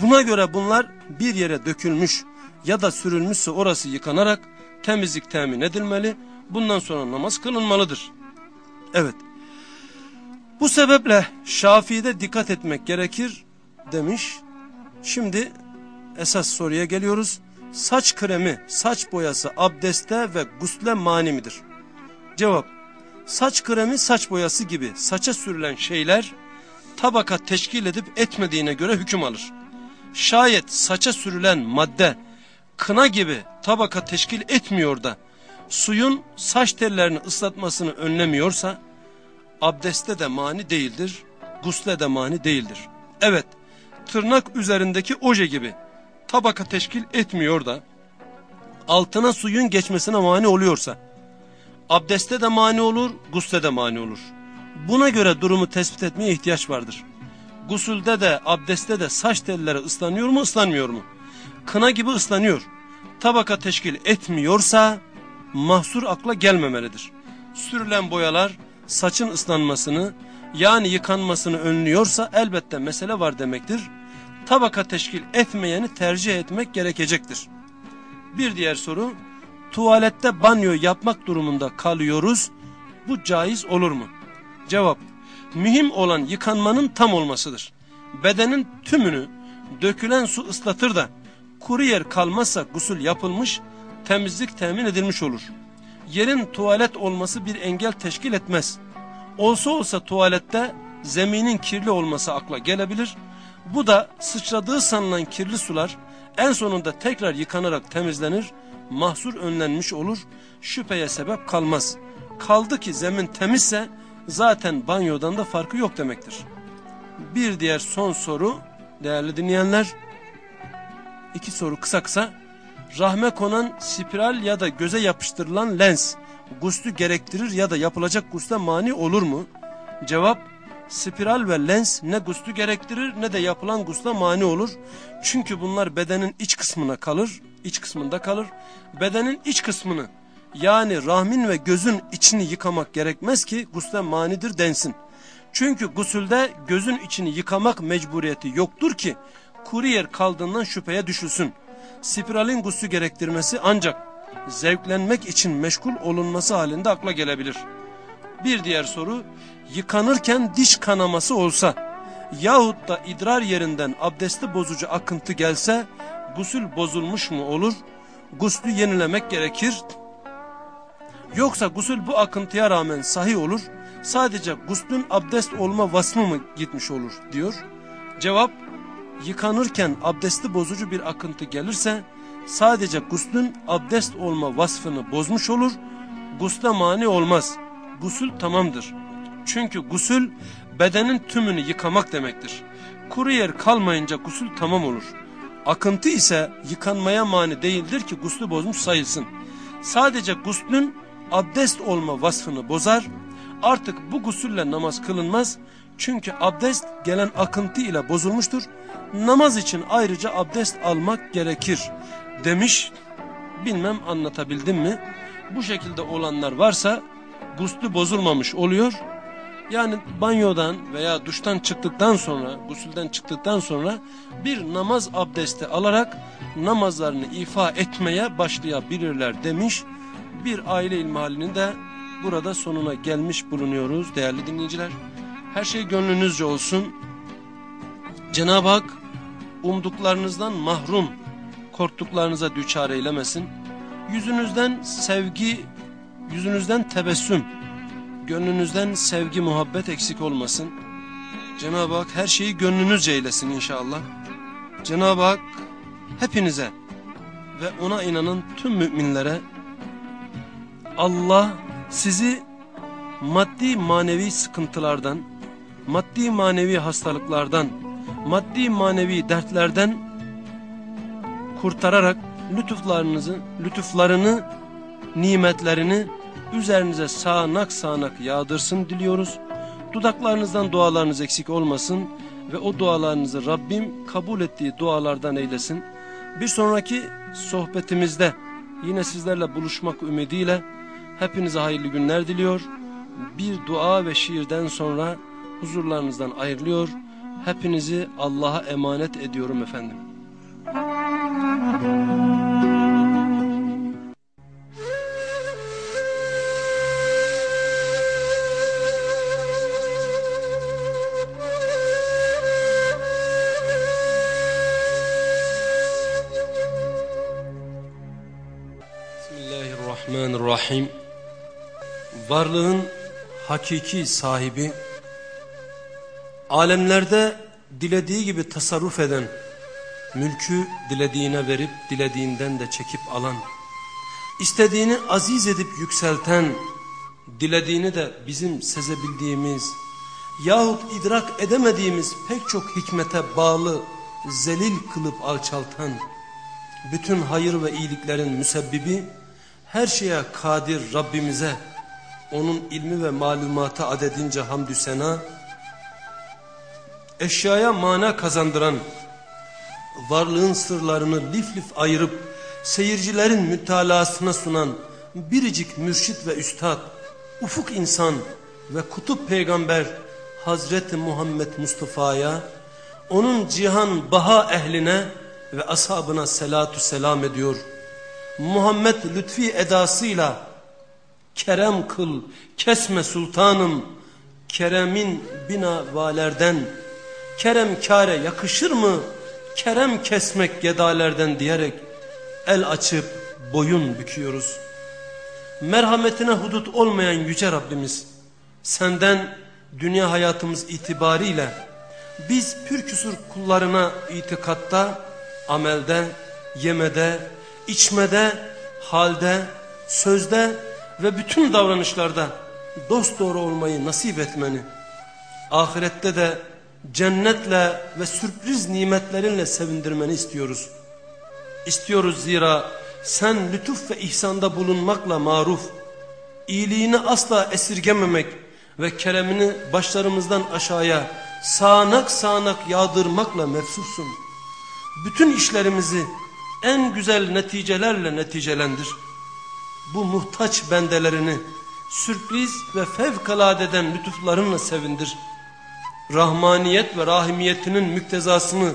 buna göre bunlar bir yere dökülmüş ya da sürülmüşse orası yıkanarak temizlik temin edilmeli. Bundan sonra namaz kılınmalıdır. Evet, bu sebeple Şafii'de dikkat etmek gerekir demiş. Şimdi esas soruya geliyoruz. saç kremi, saç boyası abdeste ve gusle mani midir? Cevap, saç kremi, saç boyası gibi saça sürülen şeyler tabaka teşkil edip etmediğine göre hüküm alır. Şayet saça sürülen madde kına gibi tabaka teşkil etmiyor da suyun saç tellerini ıslatmasını önlemiyorsa abdeste de mani değildir, gusle de mani değildir. Evet, tırnak üzerindeki oje gibi tabaka teşkil etmiyor da altına suyun geçmesine mani oluyorsa abdeste de mani olur, gusle de mani olur. Buna göre durumu tespit etmeye ihtiyaç vardır. Gusülde de abdeste de saç telleri ıslanıyor mu ıslanmıyor mu? Kına gibi ıslanıyor. Tabaka teşkil etmiyorsa mahsur akla gelmemelidir. Sürülen boyalar saçın ıslanmasını yani yıkanmasını önlüyorsa elbette mesele var demektir. Tabaka teşkil etmeyeni tercih etmek gerekecektir. Bir diğer soru, tuvalette banyo yapmak durumunda kalıyoruz. Bu caiz olur mu? Cevap, mühim olan yıkanmanın tam olmasıdır. Bedenin tümünü dökülen su ıslatır da kuru yer kalmazsa gusül yapılmış, temizlik temin edilmiş olur. Yerin tuvalet olması bir engel teşkil etmez. Olsa olsa tuvalette zeminin kirli olması akla gelebilir. Bu da sıçradığı sanılan kirli sular en sonunda tekrar yıkanarak temizlenir, mahsur önlenmiş olur, şüpheye sebep kalmaz. Kaldı ki zemin temizse zaten banyodan da farkı yok demektir. Bir diğer son soru değerli dinleyenler. İki soru kısa kısa. Rahme konan spiral ya da göze yapıştırılan lens guslü gerektirir ya da yapılacak gusle mani olur mu? Cevap spiral ve lens ne guslü gerektirir ne de yapılan gusle mani olur. Çünkü bunlar bedenin iç kısmına kalır, iç kısmında kalır. Bedenin iç kısmını yani rahmin ve gözün içini yıkamak gerekmez ki gusle manidir densin. Çünkü gusülde gözün içini yıkamak mecburiyeti yoktur ki kuru yer kaldığından şüpheye düşülsün. Spiralin guslü gerektirmesi ancak zevklenmek için meşgul olunması halinde akla gelebilir. Bir diğer soru, yıkanırken diş kanaması olsa yahut da idrar yerinden abdesti bozucu akıntı gelse gusül bozulmuş mu olur? Guslü yenilemek gerekir. Yoksa gusül bu akıntıya rağmen sahih olur. Sadece guslün abdest olma vasfı mı gitmiş olur diyor. Cevap yıkanırken abdesti bozucu bir akıntı gelirse sadece guslün abdest olma vasfını bozmuş olur. Gusle mani olmaz. Gusül tamamdır. Çünkü gusül bedenin tümünü yıkamak demektir. Kuru yer kalmayınca gusül tamam olur. Akıntı ise yıkanmaya mani değildir ki guslü bozmuş sayılsın. Sadece guslün abdest olma vasfını bozar. Artık bu gusülle namaz kılınmaz. Çünkü abdest gelen akıntı ile bozulmuştur. Namaz için ayrıca abdest almak gerekir demiş. Bilmem anlatabildim mi? Bu şekilde olanlar varsa guslü bozulmamış oluyor. Yani banyodan veya duştan çıktıktan sonra, gusülden çıktıktan sonra bir namaz abdesti alarak namazlarını ifa etmeye başlayabilirler demiş. Bir aile ilmihalinin de burada sonuna gelmiş bulunuyoruz değerli dinleyiciler. Her şey gönlünüzce olsun. Cenab-ı Hak umduklarınızdan mahrum, korktuklarınıza düçar eylemesin. Yüzünüzden sevgi, yüzünüzden tebessüm, gönlünüzden sevgi, muhabbet eksik olmasın. Cenab-ı Hak her şeyi gönlünüzce eylesin inşallah. Cenab-ı Hak hepinize ve ona inanan tüm müminlere Allah sizi maddi manevi sıkıntılardan, maddi manevi hastalıklardan, maddi manevi dertlerden kurtararak lütuflarınızı, lütuflarını, nimetlerini üzerinize sağanak sağanak yağdırsın diliyoruz. Dudaklarınızdan dualarınız eksik olmasın ve o dualarınızı Rabbim kabul ettiği dualardan eylesin. Bir sonraki sohbetimizde yine sizlerle buluşmak ümidiyle hepinize hayırlı günler diliyor. Bir dua ve şiirden sonra huzurlarınızdan ayrılıyor. Hepinizi Allah'a emanet ediyorum efendim. Bismillahirrahmanirrahim. Varlığın hakiki sahibi Alemlerde dilediği gibi tasarruf eden Mülkü dilediğine verip dilediğinden de çekip alan istediğini aziz edip yükselten Dilediğini de bizim sezebildiğimiz yahut idrak edemediğimiz pek çok hikmete bağlı zelil kılıp alçaltan bütün hayır ve iyiliklerin müsebbibi her şeye kadir Rabbimize onun ilmi ve malumatı adedince hamdü sena eşyaya mana kazandıran varlığın sırlarını lif lif ayırıp seyircilerin mütalasına sunan biricik mürşit ve üstad ufuk insan ve kutup peygamber Hazreti Muhammed Mustafa'ya onun cihan baha ehline ve ashabına selatü selam ediyor. Muhammed lütfi edasıyla kerem kıl kesme sultanım keremin bina valerden kerem kare yakışır mı kerem kesmek gedalerden diyerek el açıp boyun büküyoruz. Merhametine hudut olmayan yüce Rabbimiz senden dünya hayatımız itibariyle biz pürküsür kullarına itikatta, amelde, yemede, içmede, halde, sözde ve bütün davranışlarda dost doğru olmayı nasip etmeni, ahirette de cennetle ve sürpriz nimetlerinle sevindirmeni istiyoruz. İstiyoruz zira sen lütuf ve ihsanda bulunmakla maruf, iyiliğini asla esirgememek ve keremini başlarımızdan aşağıya sağanak sağanak yağdırmakla mefsufsun. Bütün işlerimizi en güzel neticelerle neticelendir. Bu muhtaç bendelerini sürpriz ve fevkaladeden lütuflarınla sevindir. Rahmaniyet ve rahimiyetinin müktezasını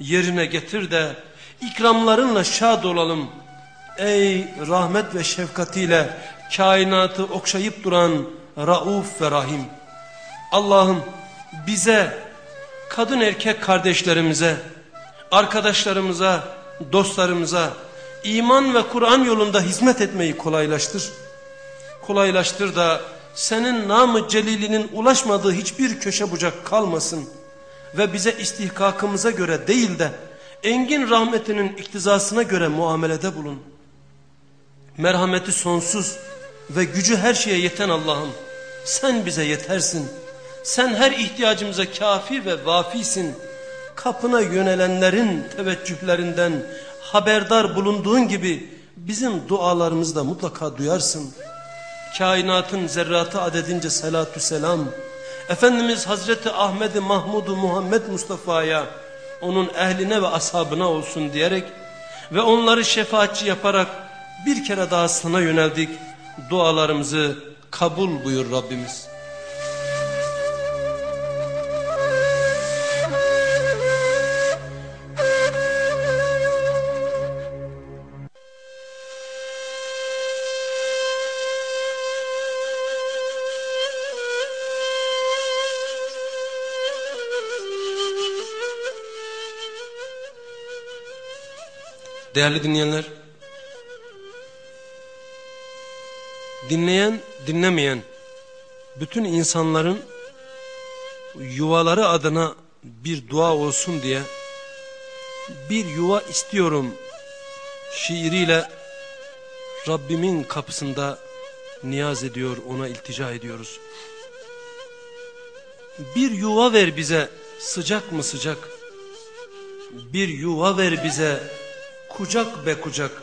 yerine getir de ikramlarınla şad olalım. Ey rahmet ve şefkatiyle kainatı okşayıp duran Rauf ve Rahim. Allah'ım bize, kadın erkek kardeşlerimize, arkadaşlarımıza, dostlarımıza iman ve Kur'an yolunda hizmet etmeyi kolaylaştır. Kolaylaştır da senin namı celilinin ulaşmadığı hiçbir köşe bucak kalmasın ve bize istihkakımıza göre değil de engin rahmetinin iktizasına göre muamelede bulun. Merhameti sonsuz ve gücü her şeye yeten Allah'ım sen bize yetersin. Sen her ihtiyacımıza kafi ve vafisin. Kapına yönelenlerin teveccühlerinden haberdar bulunduğun gibi bizim dualarımızı da mutlaka duyarsın. Kainatın zerratı adedince salatü selam. Efendimiz Hazreti Ahmet Mahmudu Muhammed Mustafa'ya onun ehline ve ashabına olsun diyerek ve onları şefaatçi yaparak bir kere daha sana yöneldik. Dualarımızı kabul buyur Rabbimiz. Değerli dinleyenler, dinleyen, dinlemeyen bütün insanların yuvaları adına bir dua olsun diye bir yuva istiyorum şiiriyle Rabbimin kapısında niyaz ediyor, ona iltica ediyoruz. Bir yuva ver bize sıcak mı sıcak? Bir yuva ver bize kucak be kucak.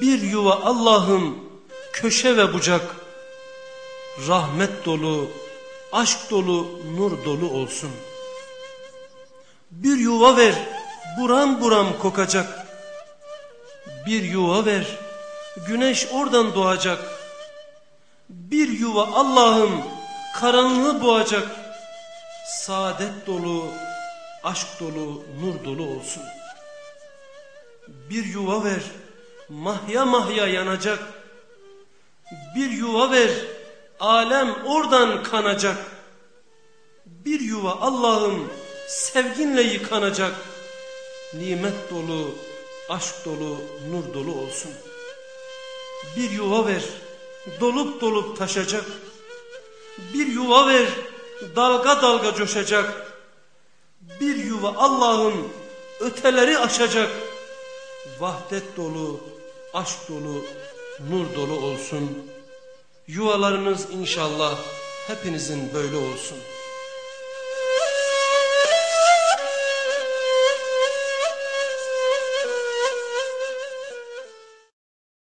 Bir yuva Allah'ım köşe ve bucak. Rahmet dolu, aşk dolu, nur dolu olsun. Bir yuva ver, buram buram kokacak. Bir yuva ver, güneş oradan doğacak. Bir yuva Allah'ım karanlığı boğacak. Saadet dolu, aşk dolu, nur dolu olsun.'' Bir yuva ver, mahya mahya yanacak. Bir yuva ver, alem oradan kanacak. Bir yuva Allah'ım sevginle yıkanacak. Nimet dolu, aşk dolu, nur dolu olsun. Bir yuva ver, dolup dolup taşacak. Bir yuva ver, dalga dalga coşacak. Bir yuva Allah'ın öteleri aşacak. Vahdet dolu, aşk dolu, nur dolu olsun. Yuvalarınız inşallah hepinizin böyle olsun.